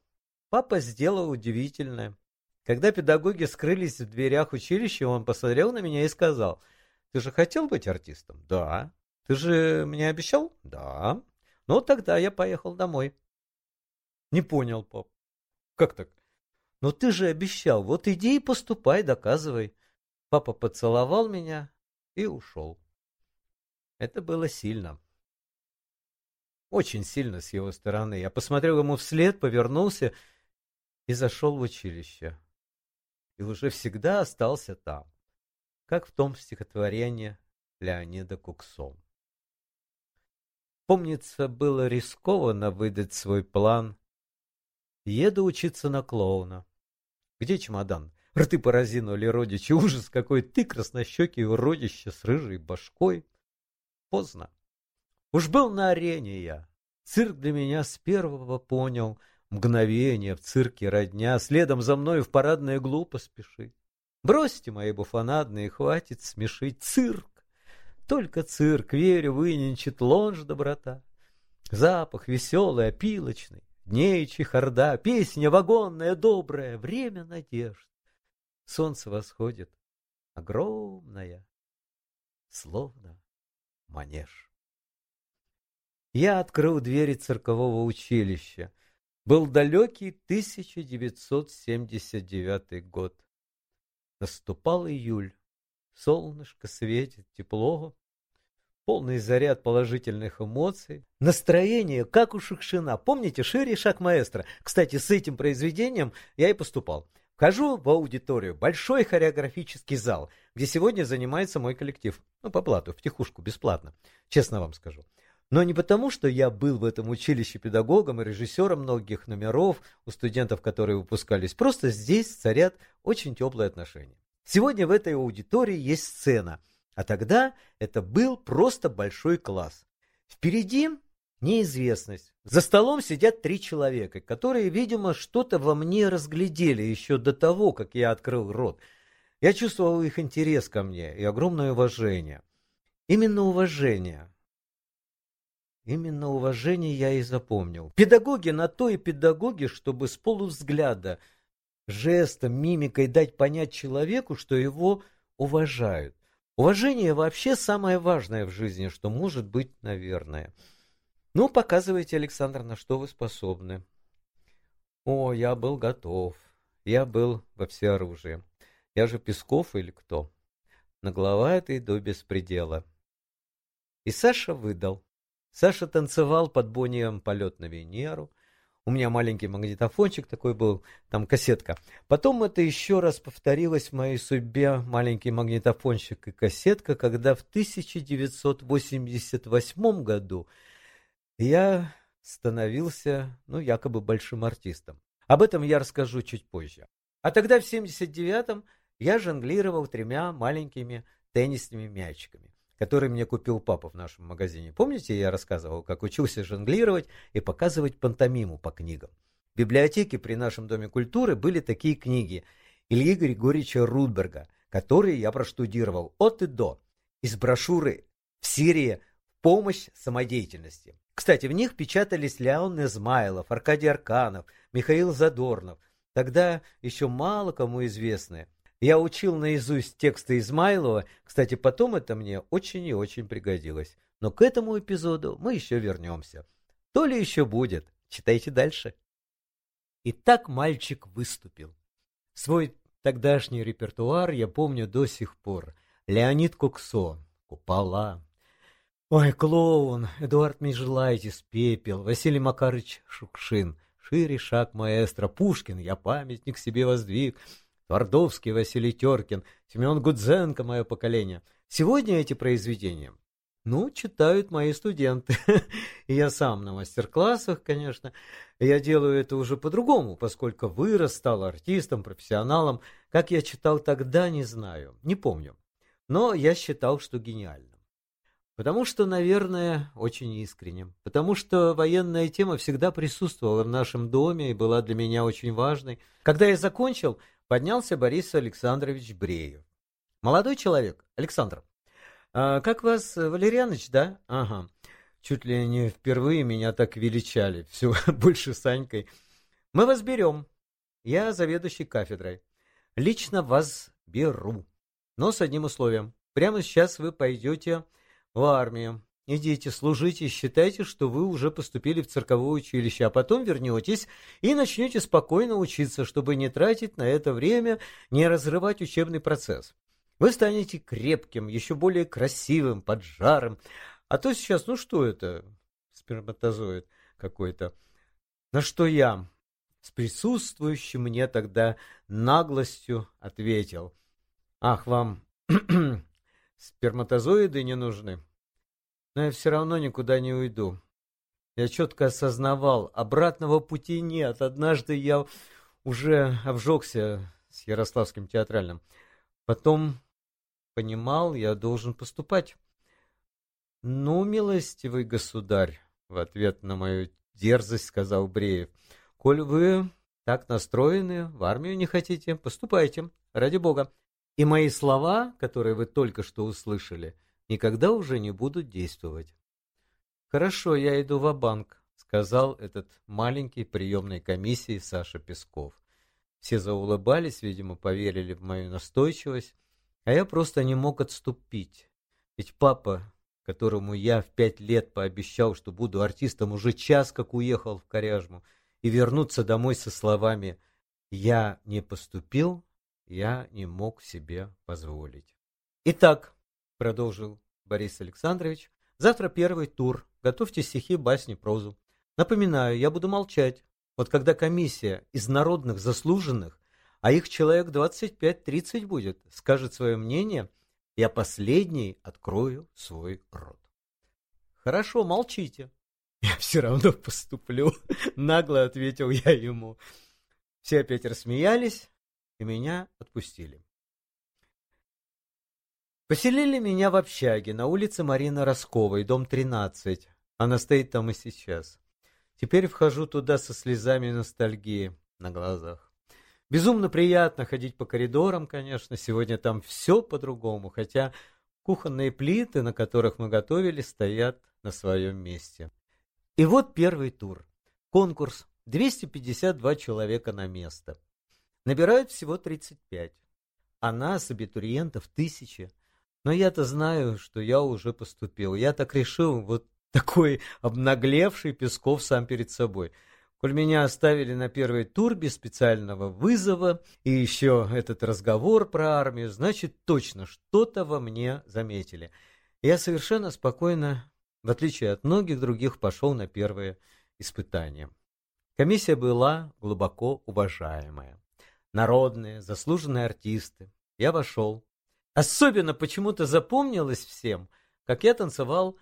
Папа сделал удивительное. Когда педагоги скрылись в дверях училища, он посмотрел на меня и сказал, «Ты же хотел быть артистом?» «Да». Ты же мне обещал? Да. Ну, тогда я поехал домой. Не понял, пап. Как так? Ну, ты же обещал. Вот иди и поступай, доказывай. Папа поцеловал меня и ушел. Это было сильно. Очень сильно с его стороны. Я посмотрел ему вслед, повернулся и зашел в училище. И уже всегда остался там, как в том стихотворении Леонида Куксо. Помнится, было рискованно выдать свой план. Еду учиться на клоуна. Где чемодан? Рты поразинули родичи. Ужас какой! Ты, краснощекий уродище с рыжей башкой. Поздно. Уж был на арене я. Цирк для меня с первого понял. Мгновение в цирке родня. Следом за мной в парадное глупо спеши. Бросьте мои буффонадные, хватит смешить. Цирк! Только цирк, верю, вынянчит ложь доброта. Запах веселый, опилочный, дней чехарда, Песня вагонная, добрая, время надежд. Солнце восходит, огромная, словно манеж. Я открыл двери циркового училища. Был далекий 1979 год. Наступал июль. Солнышко светит, тепло, полный заряд положительных эмоций. Настроение, как у Шукшина. Помните, Шире шаг маэстро? Кстати, с этим произведением я и поступал. Вхожу в аудиторию, большой хореографический зал, где сегодня занимается мой коллектив. Ну, по плату, втихушку, бесплатно, честно вам скажу. Но не потому, что я был в этом училище педагогом и режиссером многих номеров у студентов, которые выпускались. Просто здесь царят очень теплые отношения. Сегодня в этой аудитории есть сцена, а тогда это был просто большой класс. Впереди неизвестность. За столом сидят три человека, которые, видимо, что-то во мне разглядели еще до того, как я открыл рот. Я чувствовал их интерес ко мне и огромное уважение. Именно уважение Именно уважение я и запомнил. Педагоги на то и педагоги, чтобы с полувзгляда, жестом, мимикой дать понять человеку, что его уважают. Уважение вообще самое важное в жизни, что может быть, наверное. Ну, показывайте, Александр, на что вы способны. О, я был готов. Я был во всеоружии. Я же Песков или кто? Нагловатый до беспредела. И Саша выдал. Саша танцевал под бонием «Полет на Венеру». У меня маленький магнитофончик такой был, там кассетка. Потом это еще раз повторилось в моей судьбе, маленький магнитофончик и кассетка, когда в 1988 году я становился, ну, якобы большим артистом. Об этом я расскажу чуть позже. А тогда в 79-м я жонглировал тремя маленькими теннисными мячиками который мне купил папа в нашем магазине. Помните, я рассказывал, как учился жонглировать и показывать пантомиму по книгам? В библиотеке при нашем Доме культуры были такие книги Ильи Григорьевича Рудберга, которые я проштудировал от и до, из брошюры «В Сирии. Помощь самодеятельности». Кстати, в них печатались Леон Измайлов, Аркадий Арканов, Михаил Задорнов, тогда еще мало кому известные – я учил наизусть тексты Измайлова, кстати, потом это мне очень и очень пригодилось. Но к этому эпизоду мы еще вернемся. То ли еще будет. Читайте дальше. И так мальчик выступил. Свой тогдашний репертуар я помню до сих пор. Леонид Куксо, Купола. Ой, клоун, Эдуард Межелайтис, Пепел, Василий Макарыч Шукшин, Шире шаг маэстро, Пушкин, я памятник себе воздвиг, Твардовский, Василий Теркин, Семен Гудзенко, мое поколение. Сегодня эти произведения, ну, читают мои студенты. И я сам на мастер-классах, конечно. Я делаю это уже по-другому, поскольку вырос, стал артистом, профессионалом. Как я читал тогда, не знаю, не помню. Но я считал, что гениальным. Потому что, наверное, очень искренним. Потому что военная тема всегда присутствовала в нашем доме и была для меня очень важной. Когда я закончил, поднялся Борис Александрович Бреев. «Молодой человек, Александр, а как вас, Валерьяныч, да? Ага. Чуть ли не впервые меня так величали, все больше Санькой. Мы вас берем. Я заведующий кафедрой. Лично вас беру. Но с одним условием. Прямо сейчас вы пойдете в армию. Идите, служите, считайте, что вы уже поступили в цирковое училище, а потом вернетесь и начнете спокойно учиться, чтобы не тратить на это время, не разрывать учебный процесс. Вы станете крепким, еще более красивым, поджарым. А то сейчас, ну что это, сперматозоид какой-то. На что я с присутствующим мне тогда наглостью ответил. Ах, вам сперматозоиды не нужны но я все равно никуда не уйду. Я четко осознавал, обратного пути нет. Однажды я уже обжегся с Ярославским театральным. Потом понимал, я должен поступать. «Ну, милостивый государь», — в ответ на мою дерзость сказал Бреев, «коль вы так настроены, в армию не хотите, поступайте, ради бога. И мои слова, которые вы только что услышали, — никогда уже не будут действовать. «Хорошо, я иду в банк сказал этот маленький приемной комиссии Саша Песков. Все заулыбались, видимо, поверили в мою настойчивость, а я просто не мог отступить. Ведь папа, которому я в пять лет пообещал, что буду артистом, уже час как уехал в Коряжму, и вернуться домой со словами «Я не поступил, я не мог себе позволить». «Итак», — продолжил Борис Александрович, «завтра первый тур. Готовьте стихи, басни, прозу. Напоминаю, я буду молчать. Вот когда комиссия из народных заслуженных, а их человек 25-30 будет, скажет свое мнение, я последний открою свой рот». «Хорошо, молчите», «Я все равно поступлю», — нагло ответил я ему. Все опять рассмеялись, и меня отпустили. Поселили меня в общаге на улице Марины Росковой, дом 13. Она стоит там и сейчас. Теперь вхожу туда со слезами ностальгии на глазах. Безумно приятно ходить по коридорам, конечно. Сегодня там все по-другому, хотя кухонные плиты, на которых мы готовили, стоят на своем месте. И вот первый тур. Конкурс. 252 человека на место. Набирают всего 35. А нас, абитуриентов, тысячи. Но я-то знаю, что я уже поступил. Я так решил, вот такой обнаглевший Песков сам перед собой. Коль меня оставили на первый тур без специального вызова и еще этот разговор про армию, значит точно что-то во мне заметили. Я совершенно спокойно в отличие от многих других, пошел на первое испытание. Комиссия была глубоко уважаемая. Народные, заслуженные артисты. Я вошел. Особенно почему-то запомнилось всем, как я танцевал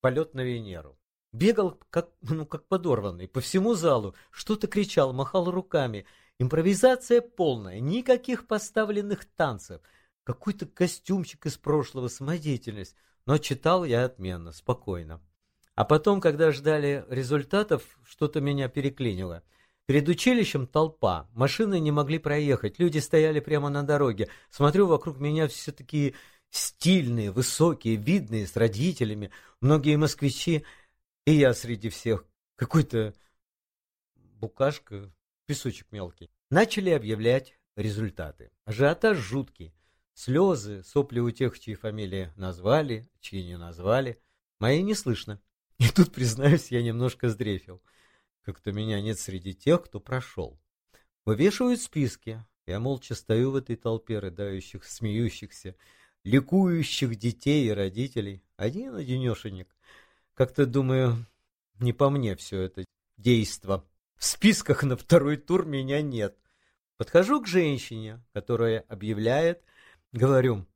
полет на Венеру. Бегал как, ну, как подорванный по всему залу, что-то кричал, махал руками. Импровизация полная, никаких поставленных танцев. Какой-то костюмчик из прошлого, самодеятельность. Но читал я отменно, спокойно. А потом, когда ждали результатов, что-то меня переклинило. Перед училищем толпа, машины не могли проехать, люди стояли прямо на дороге. Смотрю, вокруг меня все такие стильные, высокие, видные, с родителями, многие москвичи, и я среди всех, какой-то букашка, песочек мелкий. Начали объявлять результаты. Ажиотаж жуткий. Слезы, сопли у тех, чьи фамилии назвали, чьи не назвали. Моей не слышно. И тут, признаюсь, я немножко сдрефил. Как-то меня нет среди тех, кто прошел. Вывешивают списки. Я молча стою в этой толпе рыдающих, смеющихся, ликующих детей и родителей. Один-одинешенек. Как-то думаю, не по мне все это действо. В списках на второй тур меня нет. Подхожу к женщине, которая объявляет Говорю,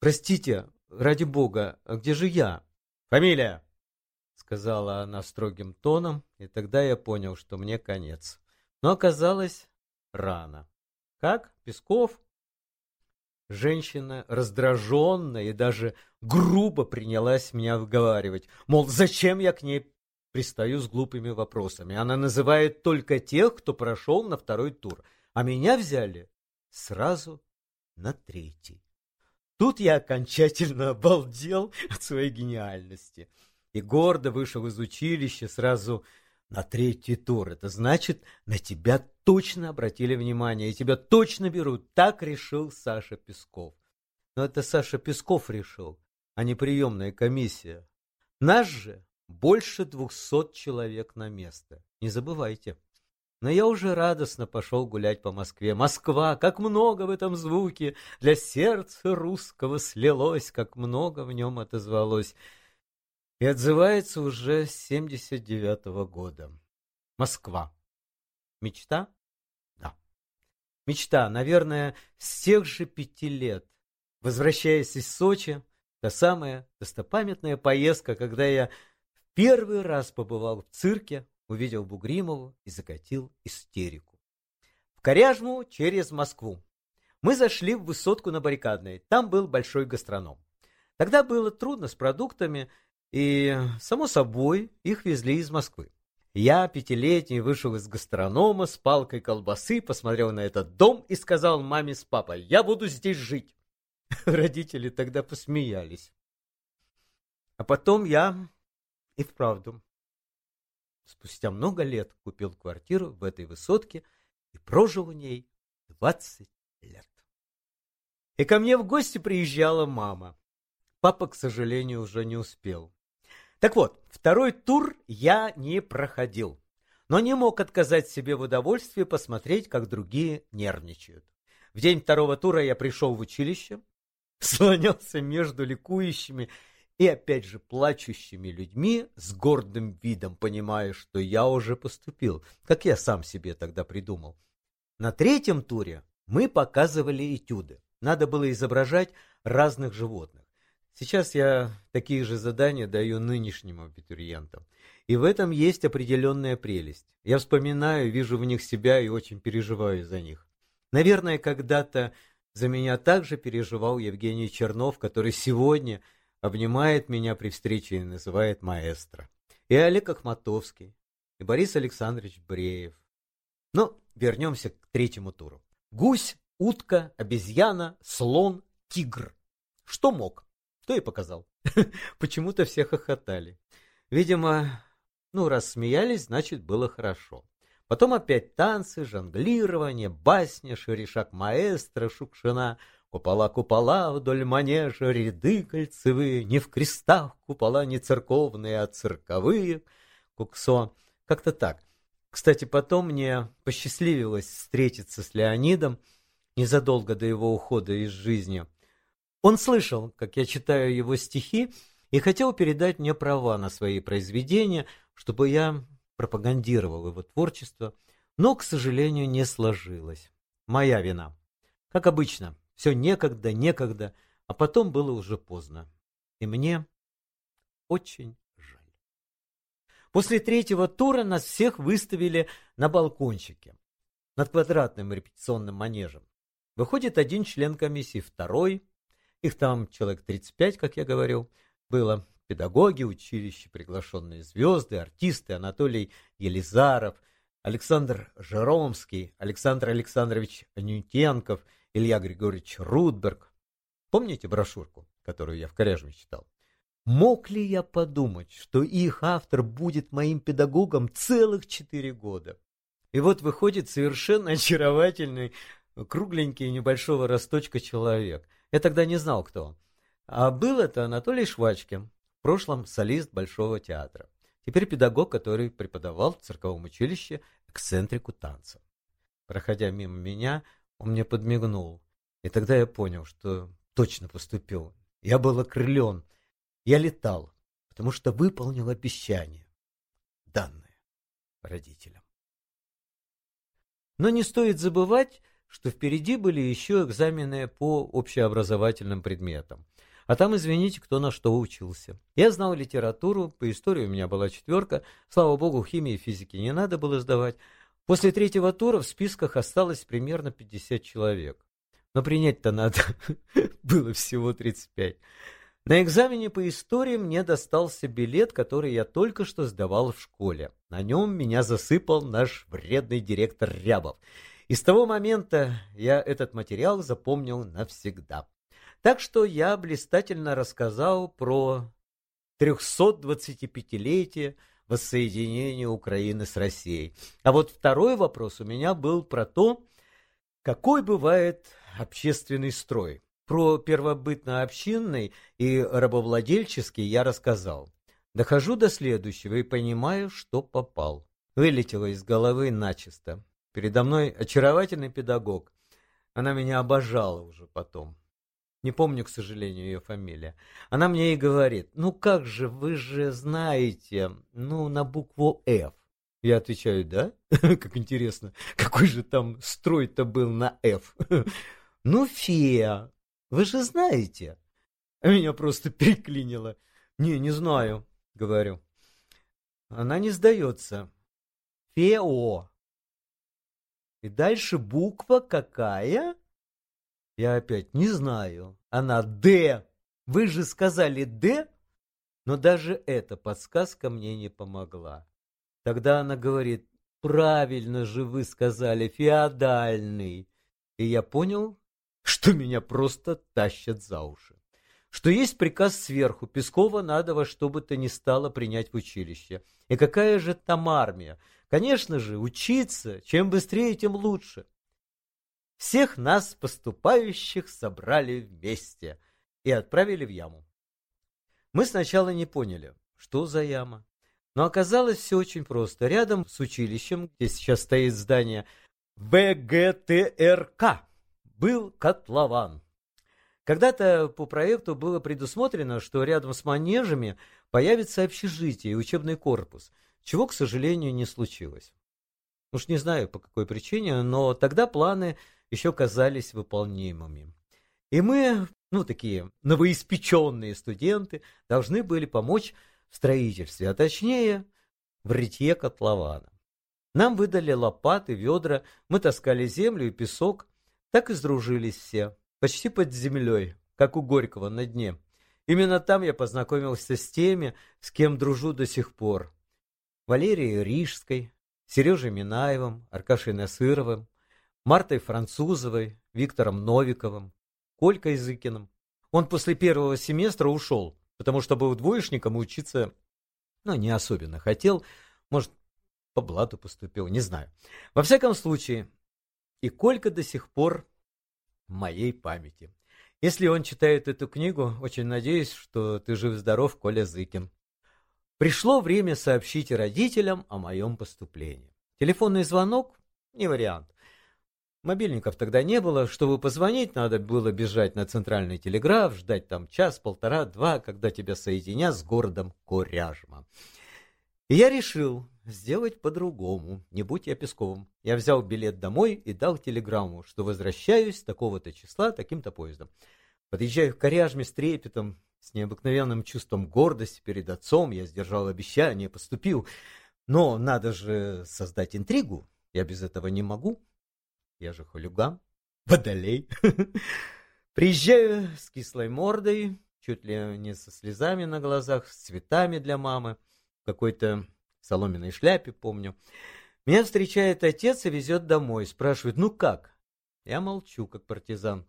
простите, ради бога, а где же я? Фамилия, сказала она строгим тоном, и тогда я понял, что мне конец. Но оказалось рано. Как? Песков? Женщина раздраженно и даже грубо принялась меня вговаривать. Мол, зачем я к ней пристаю с глупыми вопросами? Она называет только тех, кто прошел на второй тур. А меня взяли сразу на третий. Тут я окончательно обалдел от своей гениальности и гордо вышел из училища сразу на третий тур. Это значит, на тебя точно обратили внимание, и тебя точно берут. Так решил Саша Песков. Но это Саша Песков решил, а не приемная комиссия. Нас же больше двухсот человек на место. Не забывайте. Но я уже радостно пошел гулять по Москве. Москва, как много в этом звуке, для сердца русского слилось, как много в нем отозвалось. И отзывается уже с 79-го года. Москва. Мечта? Да. Мечта, наверное, с тех же пяти лет. Возвращаясь из Сочи, та самая достопамятная поездка, когда я в первый раз побывал в цирке, увидел Бугримову и закатил истерику. В Коряжму через Москву. Мы зашли в высотку на Баррикадной. Там был большой гастроном. Тогда было трудно с продуктами, и, само собой, их везли из Москвы. Я, пятилетний, вышел из гастронома с палкой колбасы, посмотрел на этот дом и сказал маме с папой, я буду здесь жить. Родители тогда посмеялись. А потом я и вправду спустя много лет купил квартиру в этой высотке и прожил в ней 20 лет. И ко мне в гости приезжала мама. Папа, к сожалению, уже не успел. Так вот, второй тур я не проходил. но не мог отказать себе в удовольствии посмотреть, как другие нервничают. В день второго тура я пришел в училище, слонялся между ликующими и опять же плачущими людьми с гордым видом, понимая, что я уже поступил, как я сам себе тогда придумал. На третьем туре мы показывали этюды. Надо было изображать разных животных. Сейчас я такие же задания даю нынешним абитуриентам. И в этом есть определенная прелесть. Я вспоминаю, вижу в них себя и очень переживаю за них. Наверное, когда-то за меня также переживал Евгений Чернов, который сегодня обнимает меня при встрече и называет маэстро. И Олег Ахматовский, и Борис Александрович Бреев. Но вернемся к третьему туру. Гусь, утка, обезьяна, слон, тигр. Что мог, то и показал. Почему-то все хохотали. Видимо, ну, раз смеялись, значит, было хорошо. Потом опять танцы, жонглирование, басня, шеришак маэстро, шукшина, купола-купола вдоль манежа, ряды кольцевые, не в крестах купола, не церковные, а цирковые, куксо. Как-то так. Кстати, потом мне посчастливилось встретиться с Леонидом незадолго до его ухода из жизни. Он слышал, как я читаю его стихи, и хотел передать мне права на свои произведения, чтобы я пропагандировал его творчество, но, к сожалению, не сложилось. Моя вина. Как обычно, все некогда, некогда, а потом было уже поздно. И мне очень жаль. После третьего тура нас всех выставили на балкончике над квадратным репетиционным манежем. Выходит один член комиссии, второй, их там человек 35, как я говорил, было педагоги, училище, приглашенные звезды, артисты Анатолий Елизаров, Александр Жеромский, Александр Александрович Анютенков, Илья Григорьевич Рудберг. Помните брошюрку, которую я в Коряжме читал? Мог ли я подумать, что их автор будет моим педагогом целых четыре года? И вот выходит совершенно очаровательный, кругленький, небольшого росточка человек. Я тогда не знал, кто. А был это Анатолий Швачкин, в прошлом солист Большого театра. Теперь педагог, который преподавал в цирковом училище эксцентрику танца. Проходя мимо меня, он мне подмигнул. И тогда я понял, что точно поступил. Я был окрылен. Я летал, потому что выполнил обещание, данное родителям. Но не стоит забывать, что впереди были еще экзамены по общеобразовательным предметам. А там, извините, кто на что учился. Я знал литературу, по истории у меня была четверка. Слава богу, химии и физики не надо было сдавать. После третьего тура в списках осталось примерно 50 человек. Но принять-то надо было всего 35. На экзамене по истории мне достался билет, который я только что сдавал в школе. На нем меня засыпал наш вредный директор Рябов. И с того момента я этот материал запомнил навсегда. Так что я блистательно рассказал про 325-летие воссоединения Украины с Россией. А вот второй вопрос у меня был про то, какой бывает общественный строй. Про первобытно-общинный и рабовладельческий я рассказал. Дохожу до следующего и понимаю, что попал. Вылетело из головы начисто. Передо мной очаровательный педагог. Она меня обожала уже потом. Не помню, к сожалению, ее фамилия. Она мне и говорит, ну как же, вы же знаете, ну на букву «Ф». Я отвечаю, да? Как интересно, какой же там строй-то был на «Ф». Ну, фея, вы же знаете. А меня просто переклинило. Не, не знаю, говорю. Она не сдается. Фео. И дальше буква какая? Я опять не знаю. Она «Д». Вы же сказали «Д»? Но даже эта подсказка мне не помогла. Тогда она говорит, правильно же вы сказали, феодальный. И я понял, что меня просто тащат за уши. Что есть приказ сверху, Пескова надо во что бы то ни стало принять в училище. И какая же там армия? Конечно же, учиться, чем быстрее, тем лучше. Всех нас, поступающих, собрали вместе и отправили в яму. Мы сначала не поняли, что за яма. Но оказалось все очень просто. Рядом с училищем, где сейчас стоит здание ВГТРК, был котлован. Когда-то по проекту было предусмотрено, что рядом с манежами появится общежитие и учебный корпус, чего, к сожалению, не случилось. Уж не знаю, по какой причине, но тогда планы еще казались выполнимыми. И мы, ну, такие новоиспеченные студенты, должны были помочь в строительстве, а точнее в рытье котлована. Нам выдали лопаты, ведра, мы таскали землю и песок, так и сдружились все почти под землей, как у Горького на дне. Именно там я познакомился с теми, с кем дружу до сих пор. Валерией Рижской, Сережей Минаевым, Аркашей Насыровым, Мартой Французовой, Виктором Новиковым, Колькой Зыкиным. Он после первого семестра ушел, потому что был двоечником и учиться, ну, не особенно хотел. Может, по блату поступил, не знаю. Во всяком случае, и Колька до сих пор моей памяти. Если он читает эту книгу, очень надеюсь, что ты жив-здоров, Коля Зыкин. Пришло время сообщить родителям о моем поступлении. Телефонный звонок – не вариант. Мобильников тогда не было. Чтобы позвонить, надо было бежать на центральный телеграф, ждать там час, полтора, два, когда тебя соединят с городом Коряжма. И я решил, сделать по-другому, не будь я Песковым. Я взял билет домой и дал телеграмму, что возвращаюсь такого-то числа таким-то поездом. Подъезжаю к Коряжме с трепетом, с необыкновенным чувством гордости перед отцом. Я сдержал обещание, поступил. Но надо же создать интригу. Я без этого не могу. Я же хулиган, водолей. Приезжаю с кислой мордой, чуть ли не со слезами на глазах, с цветами для мамы, какой-то соломенной шляпе, помню. Меня встречает отец и везет домой. Спрашивает, ну как? Я молчу, как партизан.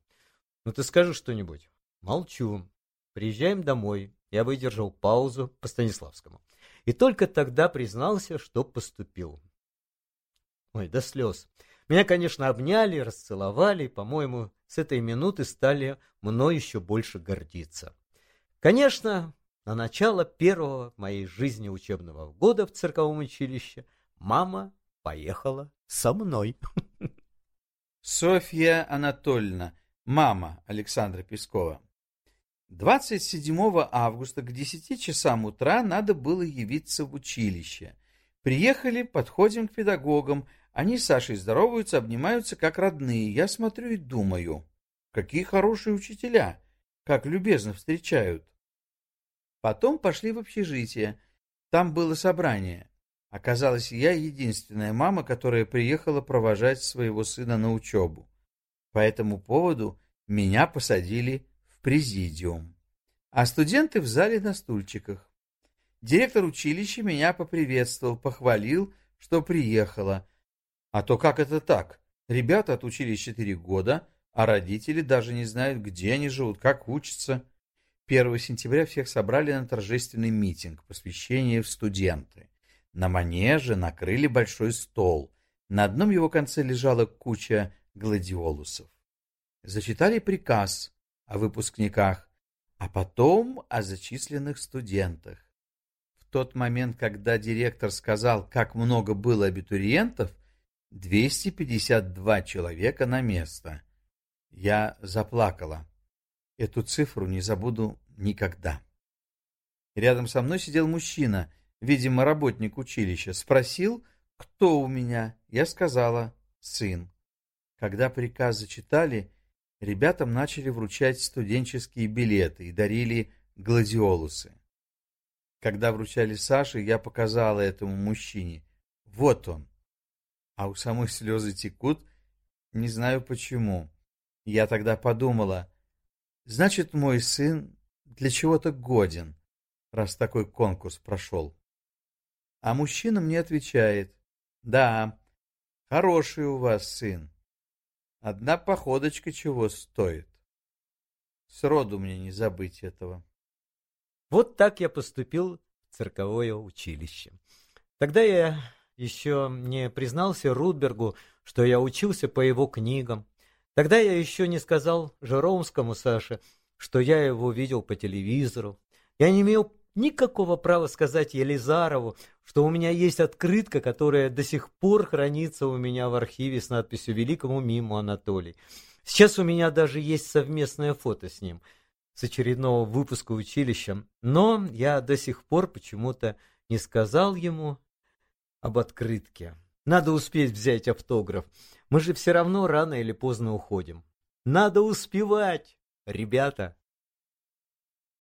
Ну ты скажи что-нибудь. Молчу. Приезжаем домой. Я выдержал паузу по Станиславскому. И только тогда признался, что поступил. Ой, до слез. Меня, конечно, обняли, расцеловали, по-моему, с этой минуты стали мной еще больше гордиться. Конечно, на начало первого в моей жизни учебного года в цирковом училище мама поехала со мной. Софья Анатольевна, мама Александра Пескова. 27 августа к 10 часам утра надо было явиться в училище. Приехали, подходим к педагогам. Они с Сашей здороваются, обнимаются как родные. Я смотрю и думаю, какие хорошие учителя, как любезно встречают. Потом пошли в общежитие. Там было собрание. Оказалось, я единственная мама, которая приехала провожать своего сына на учебу. По этому поводу меня посадили в президиум. А студенты в зале на стульчиках. Директор училища меня поприветствовал, похвалил, что приехала. А то как это так? Ребята отучились четыре года, а родители даже не знают, где они живут, как учатся. 1 сентября всех собрали на торжественный митинг, посвящение в студенты. На манеже накрыли большой стол. На одном его конце лежала куча гладиолусов. Зачитали приказ о выпускниках, а потом о зачисленных студентах. В тот момент, когда директор сказал, как много было абитуриентов, 252 человека на место. Я заплакала. Эту цифру не забуду никогда. Рядом со мной сидел мужчина, видимо, работник училища. Спросил, кто у меня. Я сказала, сын. Когда приказ зачитали, ребятам начали вручать студенческие билеты и дарили гладиолусы. Когда вручали Саше, я показала этому мужчине. Вот он. А у самой слезы текут, не знаю почему. Я тогда подумала, Значит, мой сын для чего-то годен, раз такой конкурс прошел. А мужчина мне отвечает, да, хороший у вас сын. Одна походочка чего стоит. Сроду мне не забыть этого. Вот так я поступил в цирковое училище. Тогда я еще не признался Рудбергу, что я учился по его книгам, Тогда я еще не сказал Жеромскому Саше, что я его видел по телевизору. Я не имел никакого права сказать Елизарову, что у меня есть открытка, которая до сих пор хранится у меня в архиве с надписью «Великому миму Анатолий». Сейчас у меня даже есть совместное фото с ним с очередного выпуска училища, но я до сих пор почему-то не сказал ему об открытке. Надо успеть взять автограф. Мы же все равно рано или поздно уходим. Надо успевать, ребята.